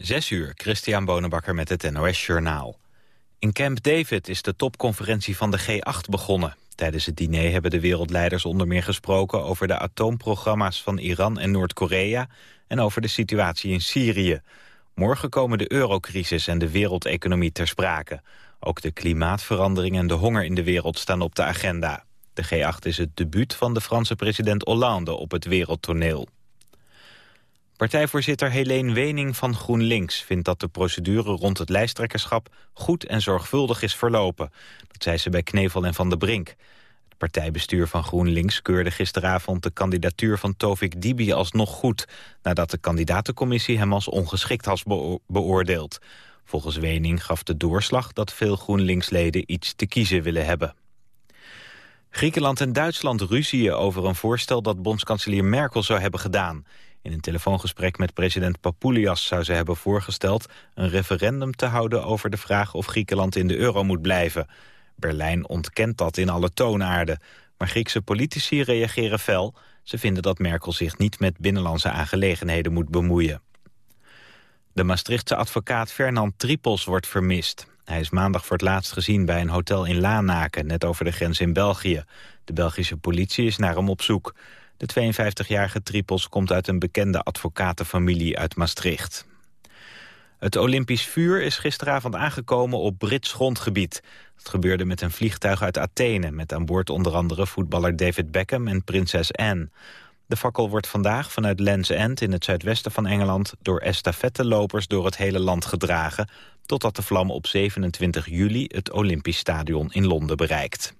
Zes uur, Christian Bonenbakker met het NOS Journaal. In Camp David is de topconferentie van de G8 begonnen. Tijdens het diner hebben de wereldleiders onder meer gesproken... over de atoomprogramma's van Iran en Noord-Korea... en over de situatie in Syrië. Morgen komen de eurocrisis en de wereldeconomie ter sprake. Ook de klimaatverandering en de honger in de wereld staan op de agenda. De G8 is het debuut van de Franse president Hollande op het wereldtoneel. Partijvoorzitter Helene Wening van GroenLinks vindt dat de procedure rond het lijsttrekkerschap goed en zorgvuldig is verlopen. Dat zei ze bij Knevel en Van der Brink. Het partijbestuur van GroenLinks keurde gisteravond de kandidatuur van Tovik Dibi alsnog goed, nadat de kandidatencommissie hem als ongeschikt had beoordeeld. Volgens Wening gaf de doorslag dat veel GroenLinks-leden iets te kiezen willen hebben. Griekenland en Duitsland ruzieën over een voorstel dat bondskanselier Merkel zou hebben gedaan. In een telefoongesprek met president Papoulias zou ze hebben voorgesteld... een referendum te houden over de vraag of Griekenland in de euro moet blijven. Berlijn ontkent dat in alle toonaarden. Maar Griekse politici reageren fel. Ze vinden dat Merkel zich niet met binnenlandse aangelegenheden moet bemoeien. De Maastrichtse advocaat Fernand Tripels wordt vermist. Hij is maandag voor het laatst gezien bij een hotel in Lanaken, net over de grens in België. De Belgische politie is naar hem op zoek. De 52-jarige Tripels komt uit een bekende advocatenfamilie uit Maastricht. Het Olympisch vuur is gisteravond aangekomen op Brits grondgebied. Het gebeurde met een vliegtuig uit Athene... met aan boord onder andere voetballer David Beckham en prinses Anne. De fakkel wordt vandaag vanuit Land's End in het zuidwesten van Engeland... door estafettelopers door het hele land gedragen... totdat de vlam op 27 juli het Olympisch Stadion in Londen bereikt.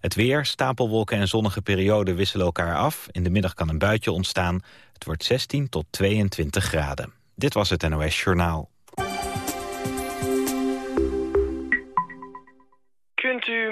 Het weer, stapelwolken en zonnige perioden wisselen elkaar af. In de middag kan een buitje ontstaan. Het wordt 16 tot 22 graden. Dit was het NOS Journaal.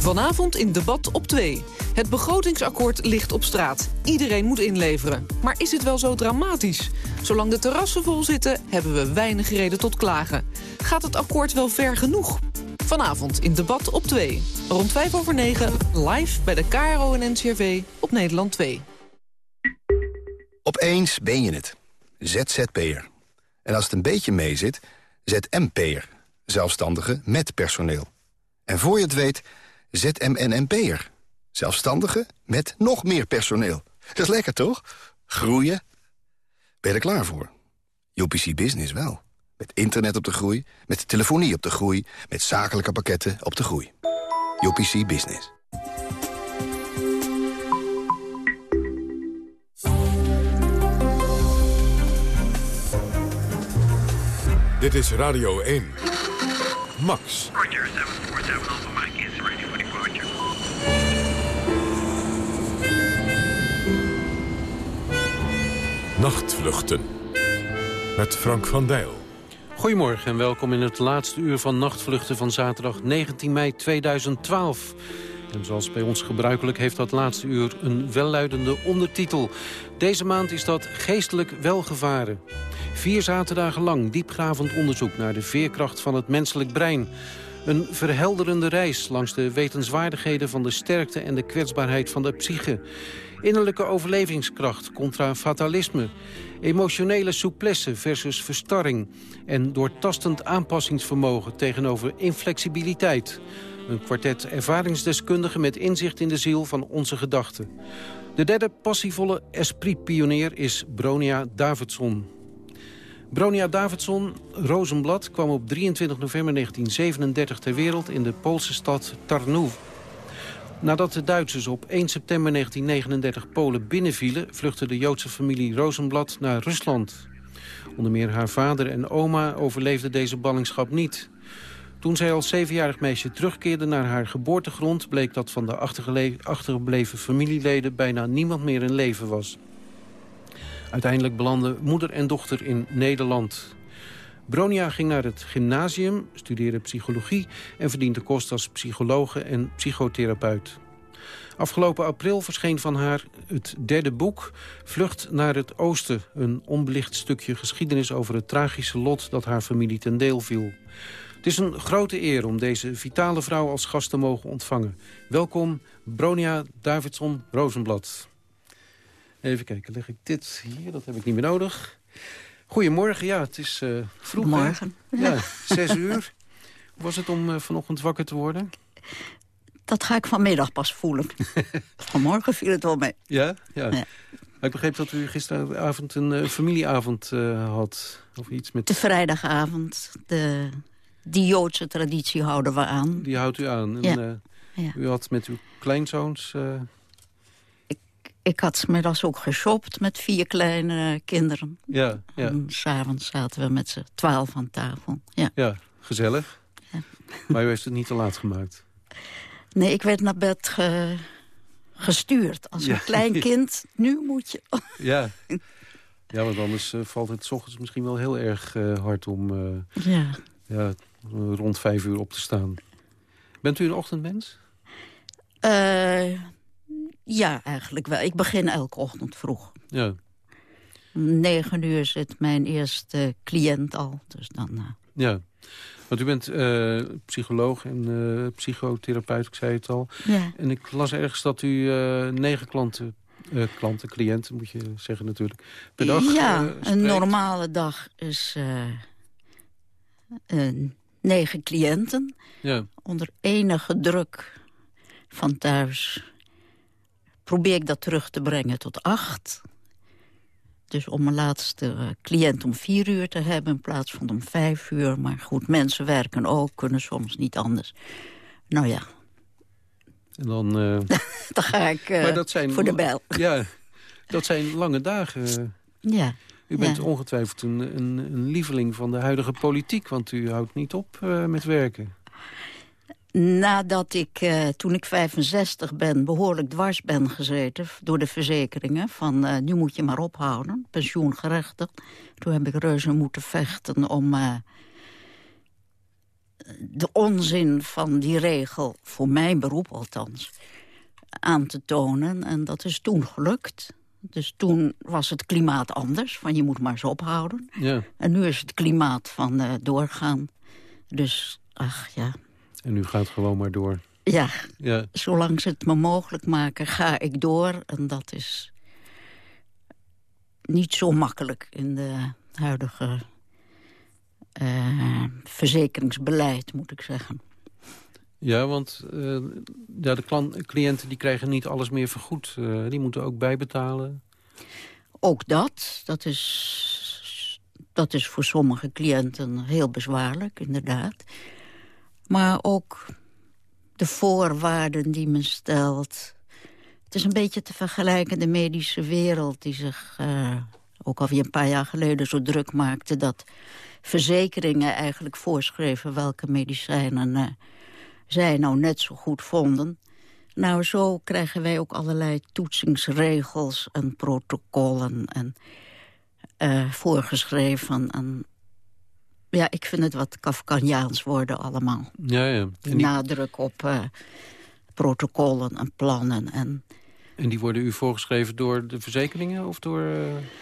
Vanavond in debat op 2. Het begrotingsakkoord ligt op straat. Iedereen moet inleveren. Maar is het wel zo dramatisch? Zolang de terrassen vol zitten, hebben we weinig reden tot klagen. Gaat het akkoord wel ver genoeg? Vanavond in debat op 2. Rond 5 over 9 live bij de KRO en NCRV op Nederland 2. Opeens ben je het. ZZP'er. En als het een beetje meezit, ZMP'er. Zelfstandige met personeel. En voor je het weet, ZMNMP'er. Zelfstandige met nog meer personeel. Dat is lekker, toch? Groeien. Ben je er klaar voor? UPC Business wel. Met internet op de groei, met telefonie op de groei... met zakelijke pakketten op de groei. UPC Business. Dit is Radio 1. Max. Nachtvluchten. Met Frank van Dijl. Goedemorgen en welkom in het laatste uur van Nachtvluchten van zaterdag 19 mei 2012. En zoals bij ons gebruikelijk heeft dat laatste uur een welluidende ondertitel. Deze maand is dat geestelijk welgevaren. Vier zaterdagen lang diepgravend onderzoek naar de veerkracht van het menselijk brein. Een verhelderende reis langs de wetenswaardigheden van de sterkte en de kwetsbaarheid van de psyche. Innerlijke overlevingskracht contra fatalisme. Emotionele souplesse versus verstarring. En doortastend aanpassingsvermogen tegenover inflexibiliteit. Een kwartet ervaringsdeskundigen met inzicht in de ziel van onze gedachten. De derde passievolle esprit-pionier is Bronia Davidson. Bronia Davidson, Rozenblad, kwam op 23 november 1937 ter wereld in de Poolse stad Tarnów. Nadat de Duitsers op 1 september 1939 Polen binnenvielen... vluchtte de Joodse familie Rozenblad naar Rusland. Onder meer haar vader en oma overleefden deze ballingschap niet. Toen zij als zevenjarig meisje terugkeerde naar haar geboortegrond... bleek dat van de achtergebleven familieleden bijna niemand meer in leven was. Uiteindelijk belanden moeder en dochter in Nederland. Bronia ging naar het gymnasium, studeerde psychologie... en verdiende kost als psychologe en psychotherapeut. Afgelopen april verscheen van haar het derde boek... Vlucht naar het Oosten, een onbelicht stukje geschiedenis... over het tragische lot dat haar familie ten deel viel. Het is een grote eer om deze vitale vrouw als gast te mogen ontvangen. Welkom, Bronia Davidson Rozenblad. Even kijken, leg ik dit hier? Dat heb ik niet meer nodig. Goedemorgen, ja, het is uh, vroeg. Morgen. Ja, zes uur. Hoe was het om uh, vanochtend wakker te worden? Dat ga ik vanmiddag pas voelen. Vanmorgen viel het wel mee. Ja? Ja. ja. Ik begreep dat u gisteravond een uh, familieavond had. Of iets met... De vrijdagavond. De, die Joodse traditie houden we aan. Die houdt u aan. En, ja. ja. U had met uw kleinzoons ik had smiddags ook geshopt met vier kleine kinderen. Ja, ja. En s'avonds zaten we met z'n twaalf aan tafel. Ja, ja gezellig. Ja. Maar u heeft het niet te laat gemaakt? Nee, ik werd naar bed gestuurd. Als een klein kind, nu moet je... ja. ja, want anders uh, valt het s ochtends misschien wel heel erg uh, hard om uh, ja. Ja, rond vijf uur op te staan. Bent u een ochtendmens? Ja, eigenlijk wel. Ik begin elke ochtend vroeg. Ja. Negen uur zit mijn eerste cliënt al. Dus dan, uh... Ja, want u bent uh, psycholoog en uh, psychotherapeut, ik zei het al. Ja. En ik las ergens dat u negen klanten, klanten, cliënten moet je zeggen natuurlijk, per dag Ja, een normale dag is negen cliënten. Ja. Onder enige druk van thuis probeer ik dat terug te brengen tot acht. Dus om mijn laatste uh, cliënt om vier uur te hebben in plaats van om vijf uur. Maar goed, mensen werken ook, kunnen soms niet anders. Nou ja. En dan... Uh... dan ga ik uh, zijn, voor de bel. Ja, dat zijn lange dagen. Ja. U bent ja. ongetwijfeld een, een, een, lieveling van de huidige politiek... want u houdt niet op met werken. Nadat ik, uh, toen ik 65 ben, behoorlijk dwars ben gezeten... door de verzekeringen van uh, nu moet je maar ophouden, pensioengerechtigd. Toen heb ik reuze moeten vechten om uh, de onzin van die regel... voor mijn beroep althans, aan te tonen. En dat is toen gelukt. Dus toen was het klimaat anders, van je moet maar eens ophouden. Ja. En nu is het klimaat van doorgaan. Dus, ach ja... En u gaat gewoon maar door. Ja, ja, zolang ze het me mogelijk maken, ga ik door. En dat is niet zo makkelijk in de huidige uh, verzekeringsbeleid, moet ik zeggen. Ja, want uh, ja, de klant, cliënten die krijgen niet alles meer vergoed. Uh, die moeten ook bijbetalen. Ook dat. Dat is, dat is voor sommige cliënten heel bezwaarlijk, inderdaad. Maar ook de voorwaarden die men stelt. Het is een beetje te vergelijken de medische wereld... die zich uh, ook alweer een paar jaar geleden zo druk maakte... dat verzekeringen eigenlijk voorschreven welke medicijnen uh, zij nou net zo goed vonden. Nou, zo krijgen wij ook allerlei toetsingsregels en protocollen... en uh, voorgeschreven en ja, ik vind het wat Kafkaniaans worden allemaal. Ja, ja. Die... Nadruk op uh, protocollen en plannen. En... en die worden u voorgeschreven door de verzekeringen of door uh,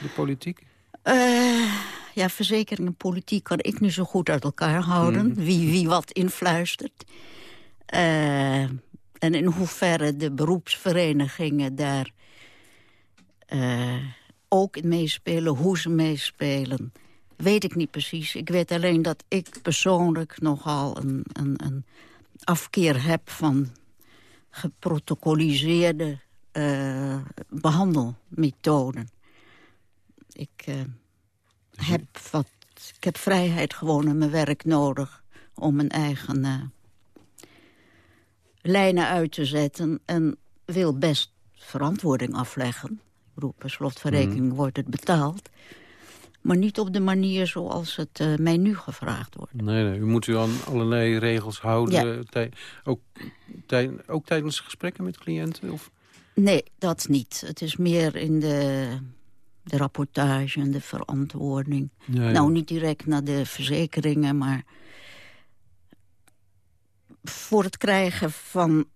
de politiek? Uh, ja, verzekeringen en politiek kan ik nu zo goed uit elkaar houden. Mm. Wie, wie wat influistert. en in hoeverre de beroepsverenigingen daar ook in meespelen, hoe ze meespelen weet ik niet precies. Ik weet alleen dat ik persoonlijk nogal een, een, een afkeer heb... van geprotocoliseerde uh, behandelmethoden. Ik, uh, heb wat, ik heb vrijheid gewoon in mijn werk nodig... om mijn eigen uh, lijnen uit te zetten... en wil best verantwoording afleggen. Ik bedoel, per slot van rekening mm. wordt het betaald... Maar niet op de manier zoals het uh, mij nu gevraagd wordt. Nee, nee, u moet u aan allerlei regels houden. Ja. Tij, ook, tij, ook tijdens gesprekken met cliënten? Of? Nee, dat niet. Het is meer in de de rapportage en de verantwoording. Ja, ja. Nou, niet direct naar de verzekeringen, maar... voor het krijgen van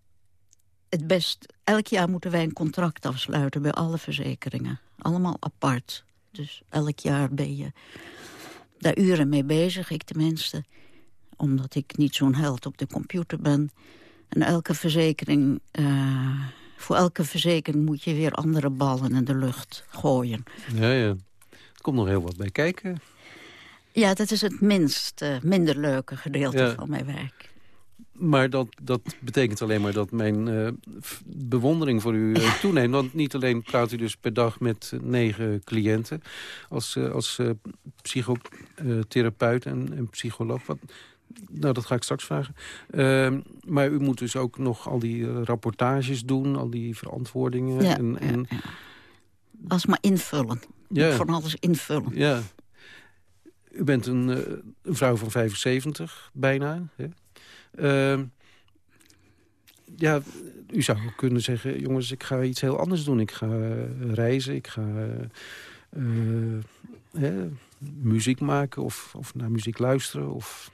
het best... Elk jaar moeten wij een contract afsluiten bij alle verzekeringen. Allemaal apart. Dus elk jaar ben je daar uren mee bezig, ik tenminste. Omdat ik niet zo'n held op de computer ben. En elke verzekering... eh, voor elke verzekering moet je weer andere ballen in de lucht gooien. Ja, ja. Er komt nog heel wat bij kijken. Ja, dat is het minst, eh, minder leuke gedeelte Ja. van mijn werk. Maar dat, dat betekent alleen maar dat mijn eh, bewondering voor u eh, toeneemt. Want niet alleen praat u dus per dag met eh, negen cliënten... als, als psychotherapeut en, en psycholoog. Wat, nou, dat ga ik straks vragen. Ehm, maar u moet dus ook nog al die rapportages doen, al die verantwoordingen. Ja, en, en, ja, ja. Als maar invullen. Ja. Van alles invullen. Ja. U bent een, een vrouw van 75, bijna. Hè? Ehm, ja, u zou ook kunnen zeggen... jongens, ik ga iets heel anders doen. Ik ga eh, reizen, ik ga eh, eh, hè, muziek maken... Of, of naar muziek luisteren. Of...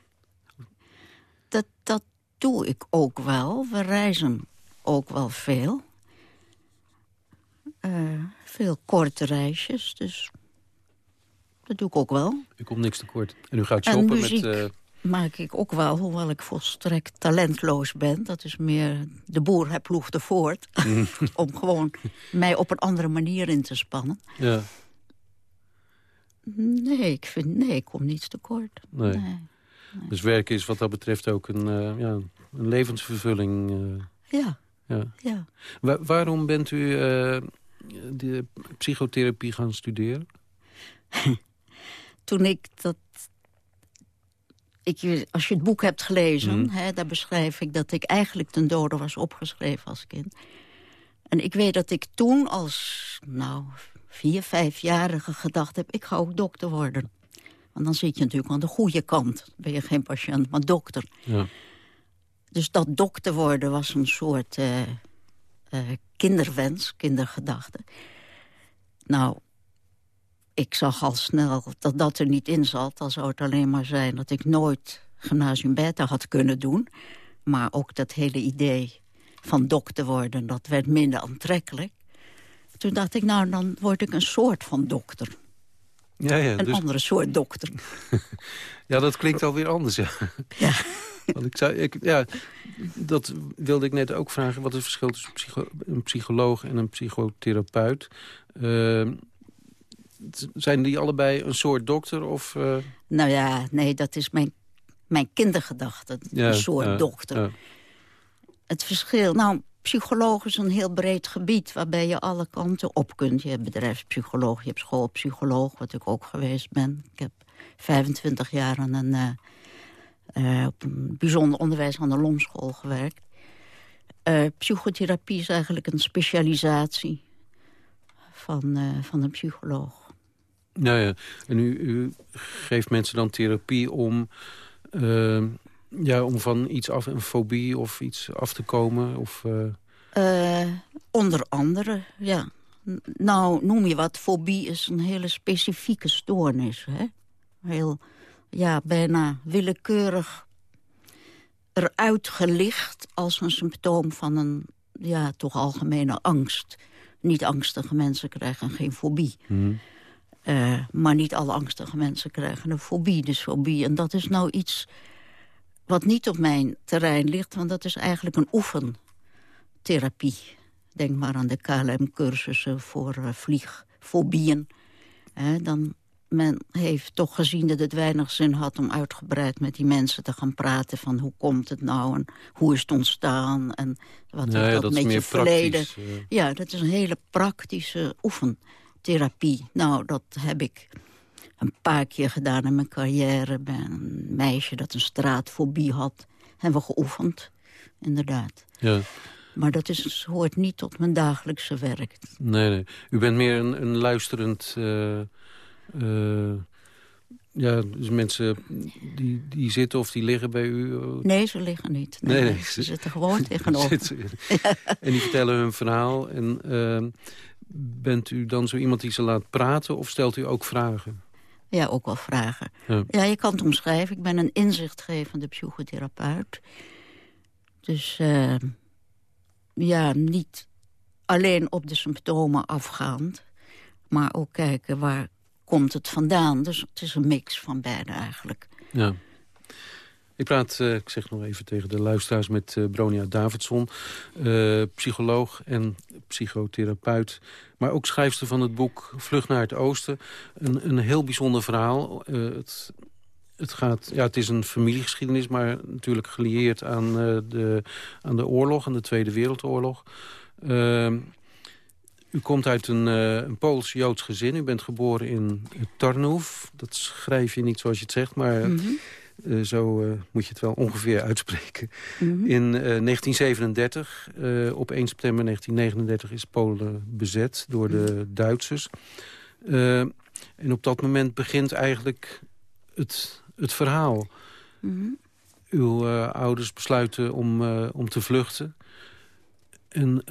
Dat, dat doe ik ook wel. We reizen ook wel veel. Eh, veel korte reisjes, dus dat doe ik ook wel. U komt niks tekort. En u gaat En shoppen muziek met... eh, maak ik ook wel, hoewel ik volstrekt talentloos ben. Dat is meer de boer hij ploegde voort. om gewoon mij op een andere manier in te spannen. ja, Nee, ik vind, nee, ik kom niets tekort. nee. Nee. Dus werken is wat dat betreft ook een, eh, ja, een levensvervulling... eh, Ja, ja. ja. Wa- waarom bent u eh, de psychotherapie gaan studeren? toen ik dat... Ik, als je het boek hebt gelezen, Mhm. hè, daar beschrijf ik dat ik eigenlijk ten dode was opgeschreven als kind. En ik weet dat ik toen als, nou, vier, vijfjarige gedacht heb... ik ga ook dokter worden. Want dan zit je natuurlijk aan de goede kant. Dan ben je geen patiënt, maar dokter. Ja. Dus dat dokter worden was een soort eh, eh, kinderwens, kindergedachte. Nou, ik zag al snel dat dat er niet in zat. Dan zou het alleen maar zijn dat ik nooit gymnasium beta had kunnen doen. Maar ook dat hele idee van dokter worden, dat werd minder aantrekkelijk. Toen dacht ik, nou, dan word ik een soort van dokter. Ja, ja, Een dus, andere soort dokter. ja, dat klinkt alweer anders, ja. Ja. Want ik zou, ik, ja, dat wilde ik net ook vragen. Wat is het verschil tussen een psycholoog en een psychotherapeut? T- zijn die allebei een soort dokter? Of, eh, Nou ja, nee, dat is mijn, mijn kindergedachte. ja, een soort ja, dokter. ja. Het verschil... Nou, psycholoog is een heel breed gebied... waarbij je alle kanten op kunt. Je hebt bedrijfspsycholoog, je hebt schoolpsycholoog... wat ik ook geweest ben. Ik heb 25 jaar aan een, eh, eh, op een bijzonder onderwijs aan de Lomschool gewerkt. Psychotherapie is eigenlijk een specialisatie van, van een psycholoog. Ja, ja. En u, u geeft mensen dan therapie om, ehm, ja, om van iets af, een fobie of iets af te komen? Of, eh, Eh, onder andere, ja. Nou, noem je wat, fobie is een hele specifieke stoornis. Hè? Heel, ja, bijna willekeurig eruit gelicht als een symptoom van een, ja, toch algemene angst. Niet angstige mensen krijgen geen fobie. hm. Eh, maar niet alle angstige mensen krijgen een fobie, dus fobie. En dat is nou iets wat niet op mijn terrein ligt... want dat is eigenlijk een oefentherapie. Denk maar aan de KLM-cursussen voor eh, vliegfobieën. Dan men heeft toch gezien dat het weinig zin had... om uitgebreid met die mensen te gaan praten van hoe komt het nou... en hoe is het ontstaan en wat Ja, ja, dat, dat is met je verleden... praktisch, eh. Ja, dat is een hele praktische oefentherapie. Nou, dat heb ik een paar keer gedaan in mijn carrière... bij een meisje dat een straatfobie had. Hebben we geoefend, inderdaad. ja. Maar dat is, hoort niet tot mijn dagelijkse werk. Nee, nee. U bent meer een, een luisterend... eh, eh, ja, dus mensen die, die zitten of die liggen bij u. eh, Nee, ze liggen niet. Nee, Nee, nee, ze zitten gewoon tegenover. zitten- En die vertellen hun verhaal. En, bent u dan zo iemand die ze laat praten of stelt u ook vragen? Ja, ook wel vragen. Ja. Ja, je kan het omschrijven. Ik ben een inzichtgevende psychotherapeut. Dus uh, ja, niet alleen op de symptomen afgaand... maar ook kijken waar komt het vandaan. Dus het is een mix van beide eigenlijk. Ja. Ik praat, uh, ik zeg nog even tegen de luisteraars... met uh, Bronia Davidson, uh, psycholoog en psychotherapeut... maar ook schrijfster van het boek Vlucht naar het Oosten. Een, een heel bijzonder verhaal. het, het, gaat, ja, het is een familiegeschiedenis... maar natuurlijk gelieerd aan, de, aan de oorlog, aan de Tweede Wereldoorlog... U komt uit een, een Pools-Joods gezin. U bent geboren in Tarnów. Dat schrijf je niet zoals je het zegt, maar -hmm. Uh, zo uh, moet je het wel ongeveer uitspreken. Mm -hmm. In 1937, op 1 september 1939, is Polen bezet door de -hmm. Duitsers. en op dat moment begint eigenlijk het, het verhaal. Uw ouders besluiten om, om te vluchten. En...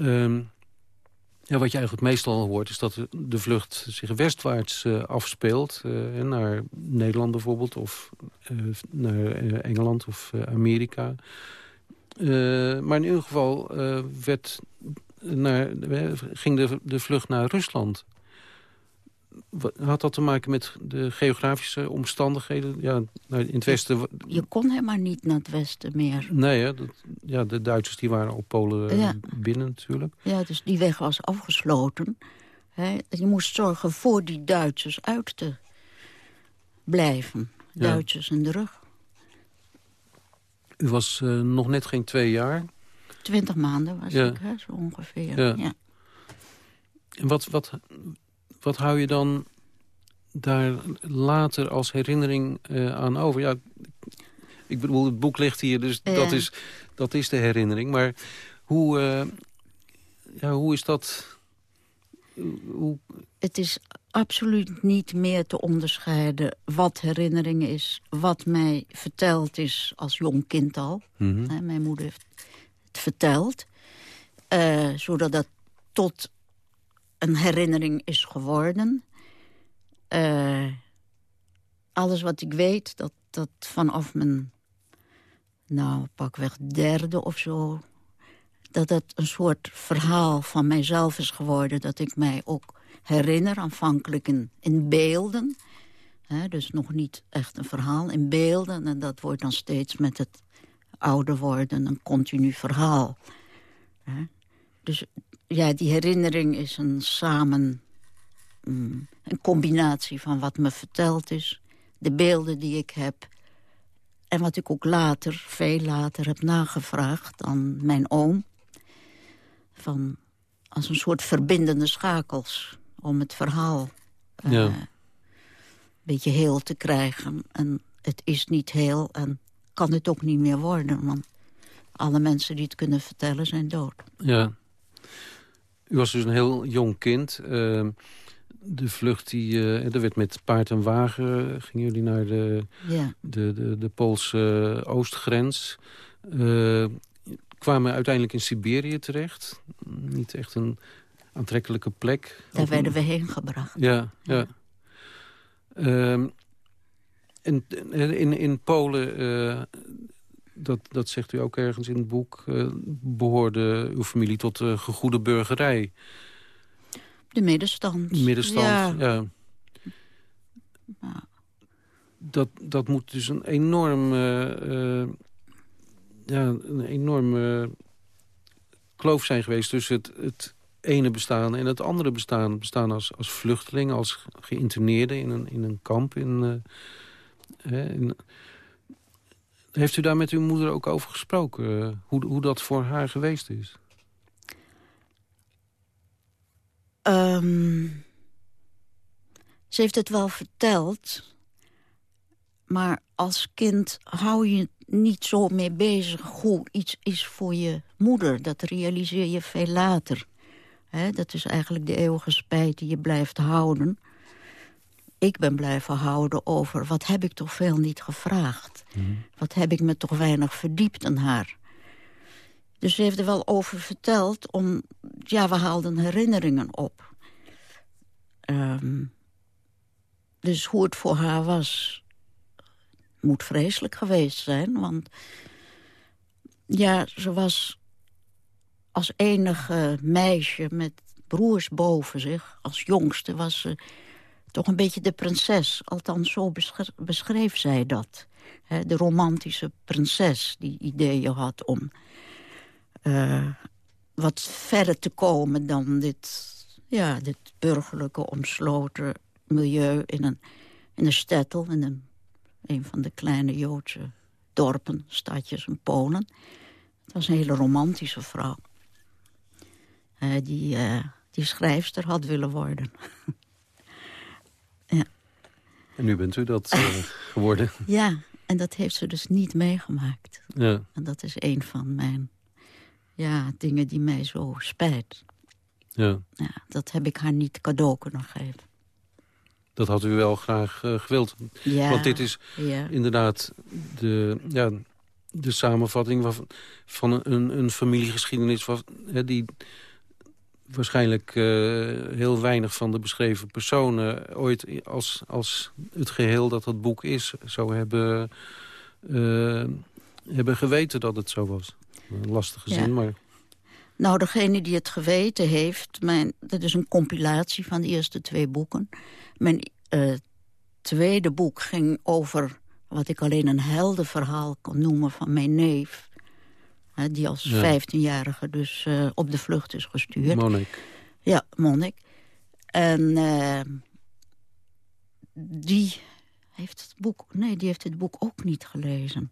Ja, wat je eigenlijk meestal hoort is dat de vlucht zich westwaarts uh, afspeelt. Uh, naar Nederland bijvoorbeeld, of uh, naar Engeland of Amerika. maar in ieder geval werd naar, ging de, de vlucht naar Rusland. Had dat te maken met de geografische omstandigheden? Ja, in het westen... Je, kon helemaal niet naar het westen meer. Nee, hè, dat, ja, de Duitsers die waren op Polen ja. binnen natuurlijk. Ja, dus die weg was afgesloten. Hè. Je moest zorgen voor die Duitsers uit te blijven. Duitsers ja. in de rug. U was uh, nog net geen twee jaar? Twintig maanden was ja. ik, hè, zo ongeveer. Ja. En wat, wat, wat hou je dan daar later als herinnering uh, aan over? Ja, ik bedoel, het boek ligt hier, dus ja. dat, is, dat is de herinnering. Maar hoe, uh, ja, hoe is dat... Hoe... Het is absoluut niet meer te onderscheiden wat herinnering is... wat mij verteld is als jong kind al. Mm -hmm. Mijn moeder heeft het verteld. Uh, zodat dat tot een herinnering is geworden. Uh, alles wat ik weet, dat, dat vanaf mijn, nou, pakweg derde of zo... dat het een soort verhaal van mijzelf is geworden... dat ik mij ook herinner, aanvankelijk in, in beelden. Dus nog niet echt een verhaal, in beelden. En dat wordt dan steeds met het ouder worden een continu verhaal. He, dus ja, die herinnering is een samen... Mm, een combinatie van wat me verteld is... de beelden die ik heb... en wat ik ook later, veel later, heb nagevraagd aan mijn oom. Van, als een soort verbindende schakels om het verhaal... Ja. Uh, een beetje heel te krijgen. En het is niet heel en kan het ook niet meer worden. Want alle mensen die het kunnen vertellen zijn dood. Ja, u was dus een heel jong kind. Uh, de vlucht, die, uh, er werd met paard en wagen... gingen jullie naar de, ja. de, de, de Poolse oostgrens. Uh, kwamen uiteindelijk in Siberië terecht. Niet echt een aantrekkelijke plek. Daar werden we heen gebracht. Ja, ja. ja. Ehm, en in, in Polen dat, dat zegt u ook ergens in het boek... Uh, behoorde uw familie tot de gegoede burgerij. De middenstand. Middenstand, ja. ja. Nou. Dat, dat moet dus een enorm... Uh, ja, een enorme kloof zijn geweest tussen het, het ene bestaan en het andere bestaan. Bestaan als, als vluchteling, als geïnterneerde in een, in een kamp in... in heeft u daar met uw moeder ook over gesproken? Uh, hoe, hoe dat voor haar geweest is? Um, ze heeft het wel verteld. Maar als kind hou je niet zo mee bezig hoe iets is voor je moeder. Dat realiseer je veel later. Dat is eigenlijk de eeuwige spijt die je blijft houden ik ben blijven houden over... wat heb ik toch veel niet gevraagd? Mm. Wat heb ik me toch weinig verdiept aan haar? Dus ze heeft er wel over verteld. Om, ja, we haalden herinneringen op. Ehm, dus hoe het voor haar was, moet vreselijk geweest zijn. Want ja, ze was als enige meisje met broers boven zich... als jongste was ze toch een beetje de prinses. Althans, zo beschreef zij dat. de romantische prinses die ideeën had om uh, wat verder te komen dan dit, ja, dit burgerlijke omsloten milieu in een, in een stettel, in een, een van de kleine Joodse dorpen, stadjes in Polen. Het was een hele romantische vrouw. Uh, die, uh, die schrijfster had willen worden. En nu bent u dat uh, geworden? Ja, en dat heeft ze dus niet meegemaakt. Ja. En dat is een van mijn ja, dingen die mij zo spijt. Ja. ja. Dat heb ik haar niet cadeau kunnen geven. Dat had u wel graag uh, gewild. Ja, Want dit is ja. inderdaad de, ja, de samenvatting van, van een, een familiegeschiedenis... Van, hè, die waarschijnlijk uh, heel weinig van de beschreven personen... ooit als, als het geheel dat dat boek is... zou hebben, uh, hebben geweten dat het zo was. Een lastige zin, Ja. maar... Nou, degene die het geweten heeft... Mijn, dat is een compilatie van de eerste twee boeken. Mijn eh, tweede boek ging over wat ik alleen een heldenverhaal kan noemen... van mijn neef, hè, die als Ja. 15-jarige dus eh, op de vlucht is gestuurd. Monik. Ja, monnik. En eh, die heeft het boek... Nee, die heeft het boek ook niet gelezen.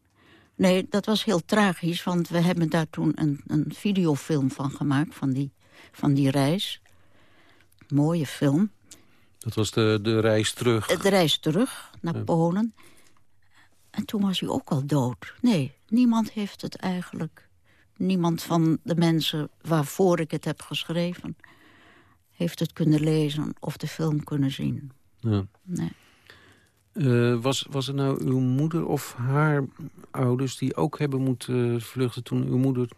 Nee, dat was heel tragisch, want we hebben daar toen een, een videofilm van gemaakt... van die, van die reis. Mooie film. Dat was de, de reis terug. De reis terug naar Ja. Polen. En toen was hij ook al dood. Nee, niemand heeft het eigenlijk... Niemand van de mensen waarvoor ik het heb geschreven... heeft het kunnen lezen of de film kunnen zien. Ja. Nee. Eh, was, was het nou uw moeder of haar ouders die ook hebben moeten vluchten... toen uw moeder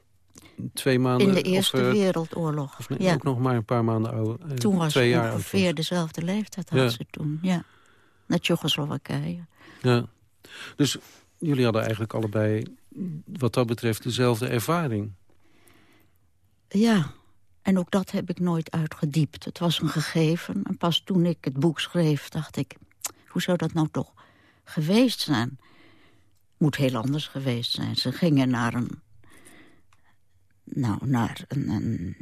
twee maanden... In de Eerste of, eh, Wereldoorlog. Of nee, ja. ook nog maar een paar maanden oud. eh, Toen was ze oud ongeveer dezelfde leeftijd had Ja. ze toen. Ja. Naar Tsjechoslowakije. Ja. Dus jullie hadden eigenlijk allebei wat dat betreft dezelfde ervaring. Ja, en ook dat heb ik nooit uitgediept. Het was een gegeven. En pas toen ik het boek schreef, dacht ik... hoe zou dat nou toch geweest zijn? Moet heel anders geweest zijn. Ze gingen naar een... Nou, naar een, een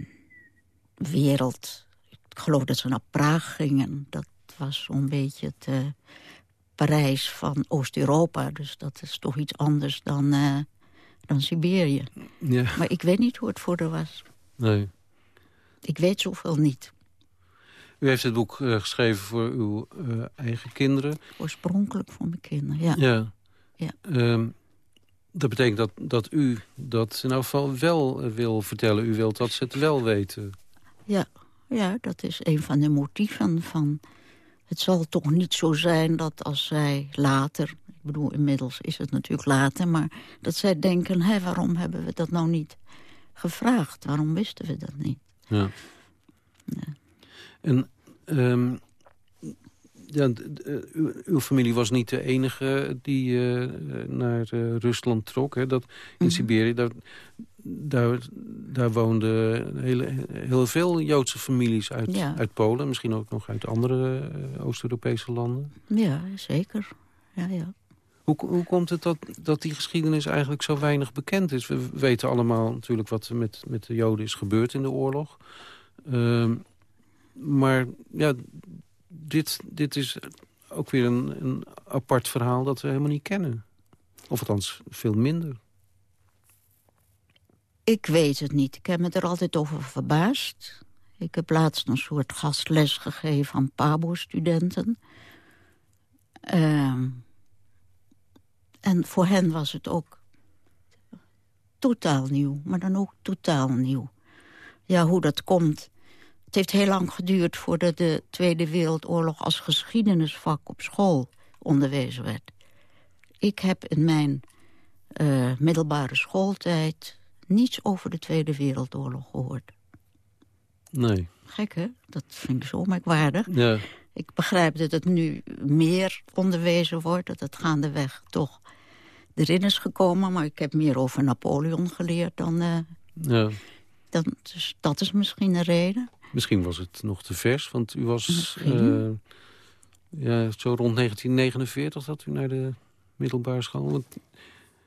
wereld... Ik geloof dat ze naar Praag gingen. Dat was zo'n beetje het Parijs van Oost-Europa. Dus dat is toch iets anders dan, eh, dan Siberië. Ja, Maar ik weet niet hoe het voor haar was. nee. Ik weet zoveel niet. U heeft het boek eh, geschreven voor uw eh, eigen kinderen. Oorspronkelijk voor mijn kinderen, ja. Ja. Ja. Ehm, dat betekent dat, dat u dat in elk geval wel wil vertellen. U wilt dat ze het wel weten. Ja, ja, dat is een van de motieven van... Het zal toch niet zo zijn dat als zij later... Ik bedoel, inmiddels is het natuurlijk later... maar dat zij denken, hé, waarom hebben we dat nou niet gevraagd? Waarom wisten we dat niet? Ja. En ehm, ja, eh, uw, familie was niet de enige die eh, naar eh, Rusland trok. Hè? Dat, in Mhm. Siberië, daar, daar, daar woonden hele, heel veel Joodse families uit, Ja. uit Polen. Misschien ook nog uit andere Oost-Europese landen. Ja, zeker. Ja, ja. Hoe, hoe komt het dat, dat die geschiedenis eigenlijk zo weinig bekend is? We weten allemaal natuurlijk wat er met, met de Joden is gebeurd in de oorlog. Ehm, maar ja, dit, dit is ook weer een, een apart verhaal dat we helemaal niet kennen. Of althans, veel minder. Ik weet het niet. Ik heb me er altijd over verbaasd. Ik heb laatst een soort gastles gegeven aan PABO-studenten. Ehm, en voor hen was het ook totaal nieuw, maar dan ook totaal nieuw. Ja, hoe dat komt. Het heeft heel lang geduurd voordat de Tweede Wereldoorlog als geschiedenisvak op school onderwezen werd. Ik heb in mijn eh, middelbare schooltijd niets over de Tweede Wereldoorlog gehoord. Nee. Gek, hè? Dat vind ik zo merkwaardig. Ja. Ik begrijp dat het nu meer onderwezen wordt. Dat het gaandeweg toch erin is gekomen. Maar ik heb meer over Napoleon geleerd dan... Uh, ja. dan dus dat is misschien een reden. Misschien was het nog te vers, want u was... Uh, ja, zo rond 1949 dat u naar de middelbare school... Want...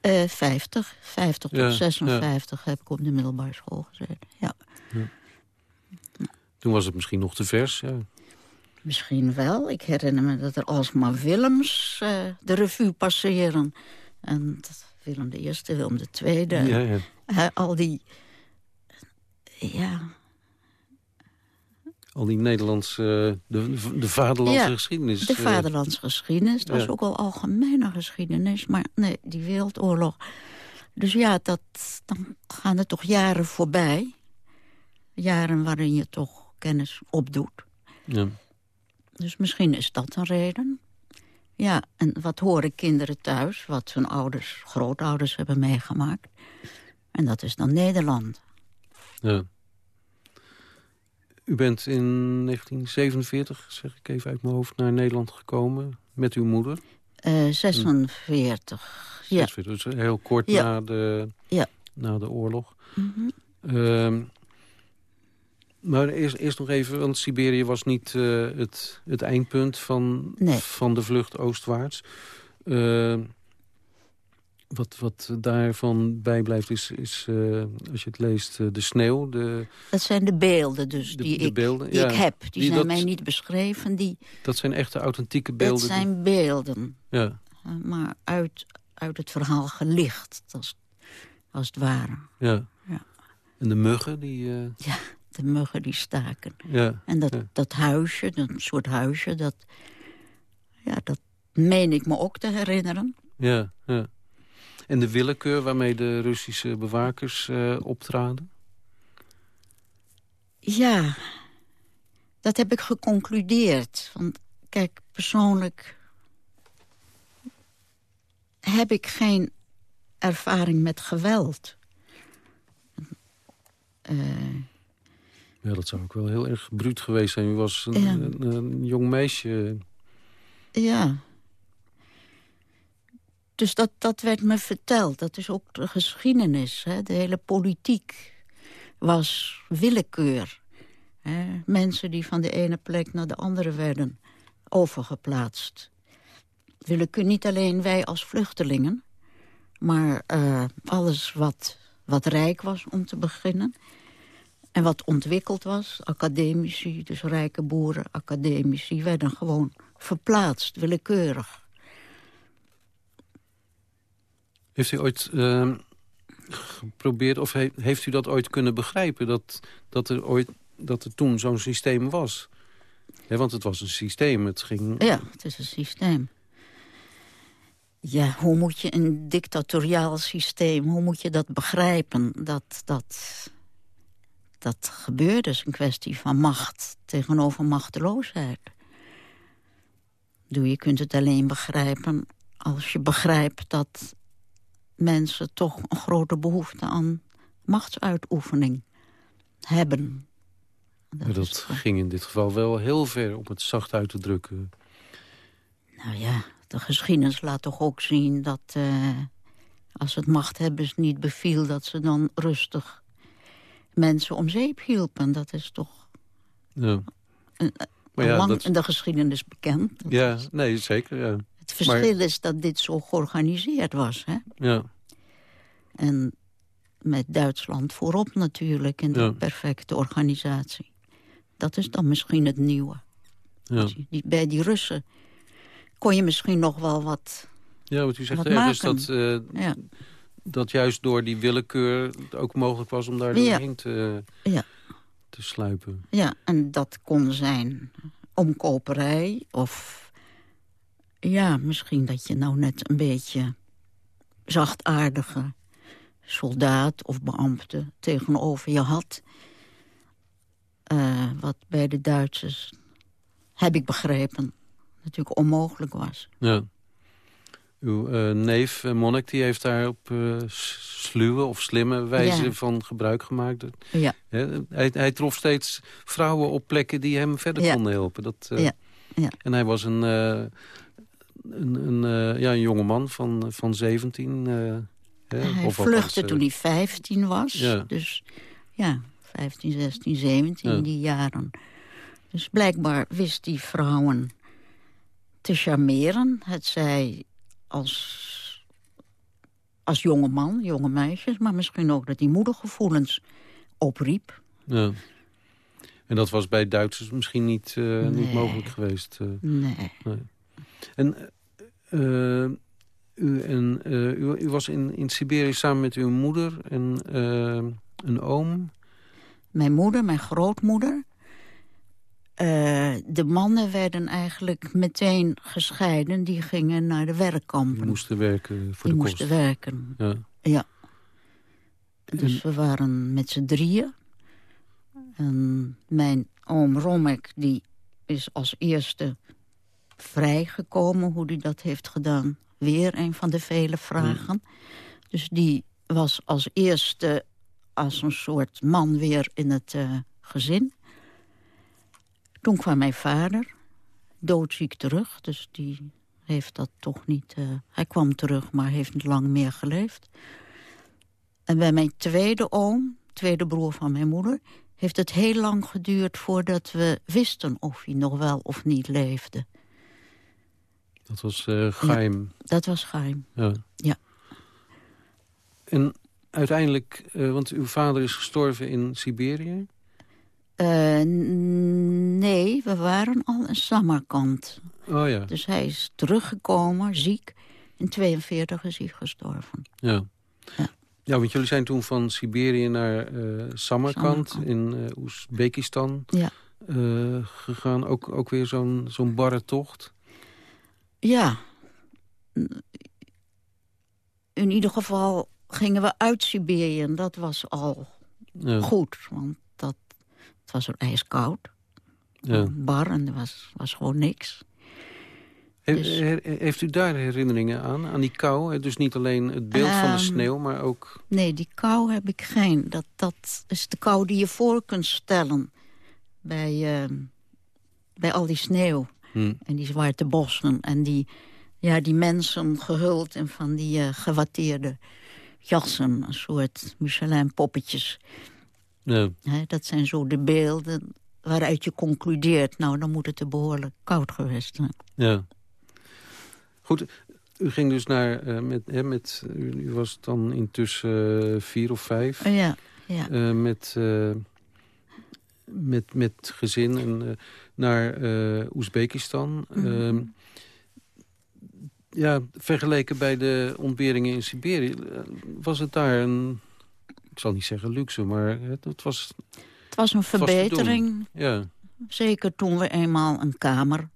Uh, 50, 50 tot ja, 56 ja. heb ik op de middelbare school gezeten, ja. Toen was het misschien nog te vers, ja. Misschien wel. Ik herinner me dat er alsmaar Willems uh, de revue passeren. En Willem de Eerste, Willem de Tweede. Ja, ja. Al die... Ja... Al die Nederlandse... de, de vaderlandse ja, geschiedenis. de vaderlandse geschiedenis. Dat was ook al algemene geschiedenis. Maar nee, die wereldoorlog... Dus ja, dat, dan gaan er toch jaren voorbij. Jaren waarin je toch kennis opdoet. Ja. Dus misschien is dat een reden. Ja, en wat horen kinderen thuis? Wat hun ouders, grootouders hebben meegemaakt. En dat is dan Nederland. Ja. U bent in 1947, zeg ik even uit mijn hoofd, naar Nederland gekomen met uw moeder. Uh, 46, ja. 46, dus heel kort ja. na, de, ja. na de oorlog. Mm -hmm. uh, maar eerst, eerst nog even, want Siberië was niet uh, het, het eindpunt van, nee. van de vlucht oostwaarts. Wat, wat daarvan bijblijft is, is uh, als je het leest, de sneeuw. De, dat zijn de beelden dus de, die, de ik, beelden, die ja, ik heb. Die, die zijn dat, mij niet beschreven. Die, dat zijn echte authentieke beelden. Dat zijn beelden. Ja. maar uit, uit het verhaal gelicht, als, als het ware. Ja. ja. En de muggen die... Ja de muggen die staken. Ja, en dat, ja. dat huisje, dat soort huisje, dat, ja, dat meen ik me ook te herinneren. Ja, ja. En de willekeur waarmee de Russische bewakers uh, optraden? Ja, dat heb ik geconcludeerd. Want kijk, persoonlijk heb ik geen ervaring met geweld. Uh, ja, dat zou ook wel heel erg bruut geweest zijn. U was een, ja. een, een jong meisje. Ja. Dus dat, dat werd me verteld. Dat is ook de geschiedenis. Hè? De hele politiek was willekeur. Hè? Mensen die van de ene plek naar de andere werden overgeplaatst. Willekeur niet alleen wij als vluchtelingen... maar uh, alles wat, wat rijk was om te beginnen... En wat ontwikkeld was, academici, dus rijke boeren, academici... werden gewoon verplaatst, willekeurig. Heeft u ooit uh, geprobeerd, of he, heeft u dat ooit kunnen begrijpen... dat, dat, er, ooit, dat er toen zo'n systeem was? Want het was een systeem, het ging... Ja, het is een systeem. Ja, hoe moet je een dictatoriaal systeem, hoe moet je dat begrijpen? Dat... dat dat gebeurt is een kwestie van macht tegenover machteloosheid. Je kunt het alleen begrijpen als je begrijpt dat mensen toch een grote behoefte aan machtsuitoefening hebben. Dat, dat ging in dit geval wel heel ver om het zacht uit te drukken. Nou ja, de geschiedenis laat toch ook zien dat uh, als het machthebbers niet beviel... dat ze dan rustig mensen om zeep hielpen. Dat is toch ja. een, een ja, lang dat... in de geschiedenis bekend. Dat ja, is... nee, zeker. Ja. Het verschil maar... is dat dit zo georganiseerd was. Hè? Ja. En met Duitsland voorop natuurlijk in de ja. perfecte organisatie. Dat is dan misschien het nieuwe. Ja. Die, bij die Russen kon je misschien nog wel wat Ja, wat u zegt wat ergens maken. dat... Uh, ja dat juist door die willekeur het ook mogelijk was om daar doorheen te, te sluipen. Ja, en dat kon zijn omkoperij of... Ja, misschien dat je nou net een beetje zachtaardige soldaat of beambte tegenover je had. Uh, wat bij de Duitsers, heb ik begrepen, natuurlijk onmogelijk was. Ja. Uw uh, neef, uh, Monnik, die heeft daar op uh, sluwe of slimme wijze ja. van gebruik gemaakt. Ja. hij, hij, trof steeds vrouwen op plekken die hem verder ja. konden helpen. Dat, ja. Ja. En hij was een, een, een, ja, een jonge man van, van 17. hij of vluchtte toen hij 15 was. Ja. Dus ja, 15, 16, 17, ja. die jaren. Dus blijkbaar wist die vrouwen te charmeren. Het zij als, als jonge man, jonge meisjes... maar misschien ook dat die moedergevoelens opriep. Ja. En dat was bij Duitsers misschien niet, uh, nee. niet mogelijk geweest? Uh, nee. nee. En uh, u, en, u, u, was in, in Siberië samen met uw moeder en een oom? Mijn moeder, mijn grootmoeder... Uh, de mannen werden eigenlijk meteen gescheiden. Die gingen naar de werkkampen. Die moesten werken voor die de moesten werken, ja. ja. Dus en... we waren met z'n drieën. En mijn oom Romek die is als eerste vrijgekomen. Hoe hij dat heeft gedaan. Weer een van de vele vragen. Dus die was als eerste als een soort man weer in het uh, gezin. Toen kwam mijn vader, doodziek terug. Dus die heeft dat toch niet... Uh, hij kwam terug, maar heeft niet lang meer geleefd. En bij mijn tweede oom, tweede broer van mijn moeder... heeft het heel lang geduurd voordat we wisten of hij nog wel of niet leefde. Dat was uh, geheim? Ja, dat was geheim, ja. ja. En uiteindelijk, uh, want uw vader is gestorven in Siberië... Uh, nee, we waren al in Samarkand. Oh ja. Dus hij is teruggekomen, ziek. In 42 is hij gestorven. Ja. Ja, ja want jullie zijn toen van Siberië naar uh, Samarkand, Samarkand. in uh, Oezbekistan ja. gegaan. Ook, ook weer zo'n zo'n barre tocht. Ja. In ieder geval gingen we uit Siberië en dat was al ja. goed. Want dat het was er ijskoud. Ja. Bar en er was, was gewoon niks. Dus- he- heeft u daar herinneringen aan, aan die kou? Dus niet alleen het beeld van de Ehm, sneeuw, maar ook... Nee, die kou heb ik geen. Dat, dat is de kou die je voor kunt stellen bij, eh, bij al die sneeuw. Hm. En die zwarte bossen. En die, ja, die mensen gehuld in van die eh, gewatteerde jassen. Een soort Michelin-poppetjes. Ja. Dat zijn zo de beelden waaruit je concludeert... nou, dan moet het er behoorlijk koud geweest zijn. Ja. Goed, u ging dus naar... eh, met, hè, met, u, u was dan intussen eh, vier of vijf. Ja, ja. met, met, met gezin en, naar eh, Oezbekistan. Mhm. Ehm, ja, vergeleken bij de ontberingen in Siberië... eh, was het daar een... Ik zal niet zeggen luxe, maar het, het was... Het was een verbetering. Ja, Zeker toen we eenmaal een kamer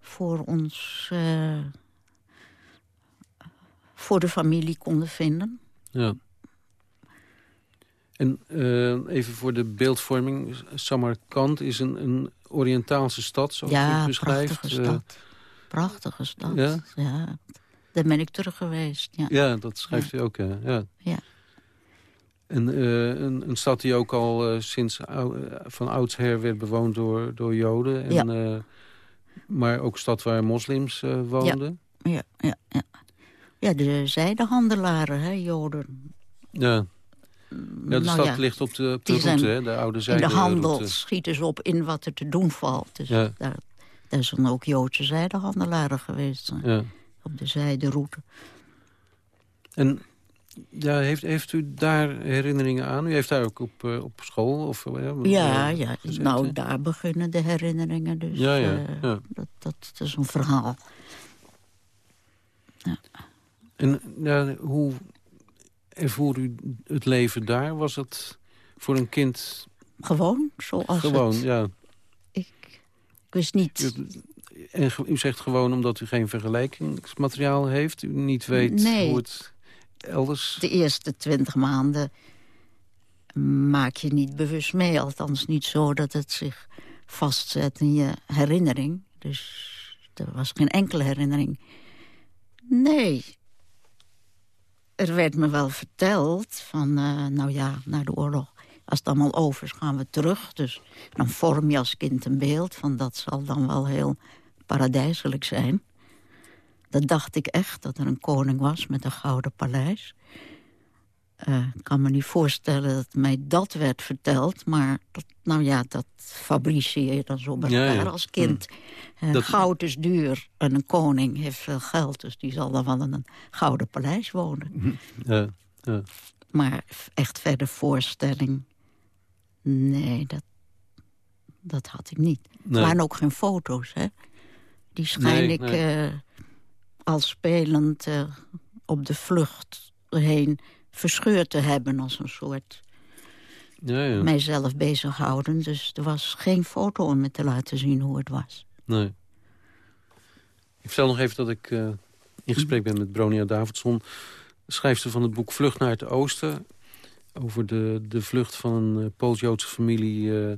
voor ons... eh, voor de familie konden vinden. ja. En eh, even voor de beeldvorming. Samarkand is een, een Oriëntaalse stad, zoals u ja, het beschrijft. prachtige Eh, stad. Prachtige stad. Ja? ja. Daar ben ik terug geweest. Ja. Ja, dat schrijft u ook, ja. ja. Ja. En eh, een, een stad die ook al sinds ou- eh, van oudsher werd bewoond door, door Joden. En, Ja. maar ook een stad waar moslims woonden. Ja, ja, ja. ja, de zijdehandelaren, hè, Joden. Ja. Ja, de Nou stad ja, ligt op de, op de route, hè, de oude In zijde de handel route. schieten ze op in wat er te doen valt. Dus Ja. daar, daar zijn ook Joodse zijdehandelaren geweest. Ja. Op de zijderoute. En ja, heeft, heeft u daar herinneringen aan? U heeft daar ook op, eh, op school? Of, eh, Ja, eh, ja. Nou, daar beginnen de herinneringen. Dus Ja, ja, ja. Dat, dat is een verhaal. En ja, hoe ervoer u het leven daar? Was het voor een kind Gewoon, zoals gewoon, het... ja. Ik, ik wist niet... U, en u zegt gewoon omdat u geen vergelijkingsmateriaal heeft. U niet weet Nee. hoe het elders... De eerste twintig maanden maak je niet bewust mee. Althans niet zo dat het zich vastzet in je herinnering. Dus er was geen enkele herinnering Nee. Er werd me wel verteld van, uh, nou ja, na de oorlog... als het allemaal over is, gaan we terug. Dus dan vorm je als kind een beeld van dat zal dan wel heel paradijselijk zijn. Dat dacht ik echt, dat er een koning was met een gouden paleis. Uh, ik kan me niet voorstellen dat mij dat werd verteld. Maar dat, nou ja, dat fabriceer je dan zo bij elkaar als kind. Uh, dat... Goud is duur en een koning heeft veel geld. Dus die zal dan wel in een gouden paleis wonen. Ja, ja. Maar echt verder voorstelling... Nee, dat, dat had ik niet. Nee. Er waren ook geen foto's, hè. Die schijn ik nee. Uh, al spelend op de vlucht heen verscheurd te hebben als een soort ja, ja. mijzelf bezighouden. Dus er was geen foto om me te laten zien hoe het was. Nee. Ik vertel nog even dat ik uh, in gesprek ben met Bronia Davidson... schrijfster van het boek Vlucht naar het Oosten... over de, de vlucht van een uh, Pools-Joodse familie... Uh,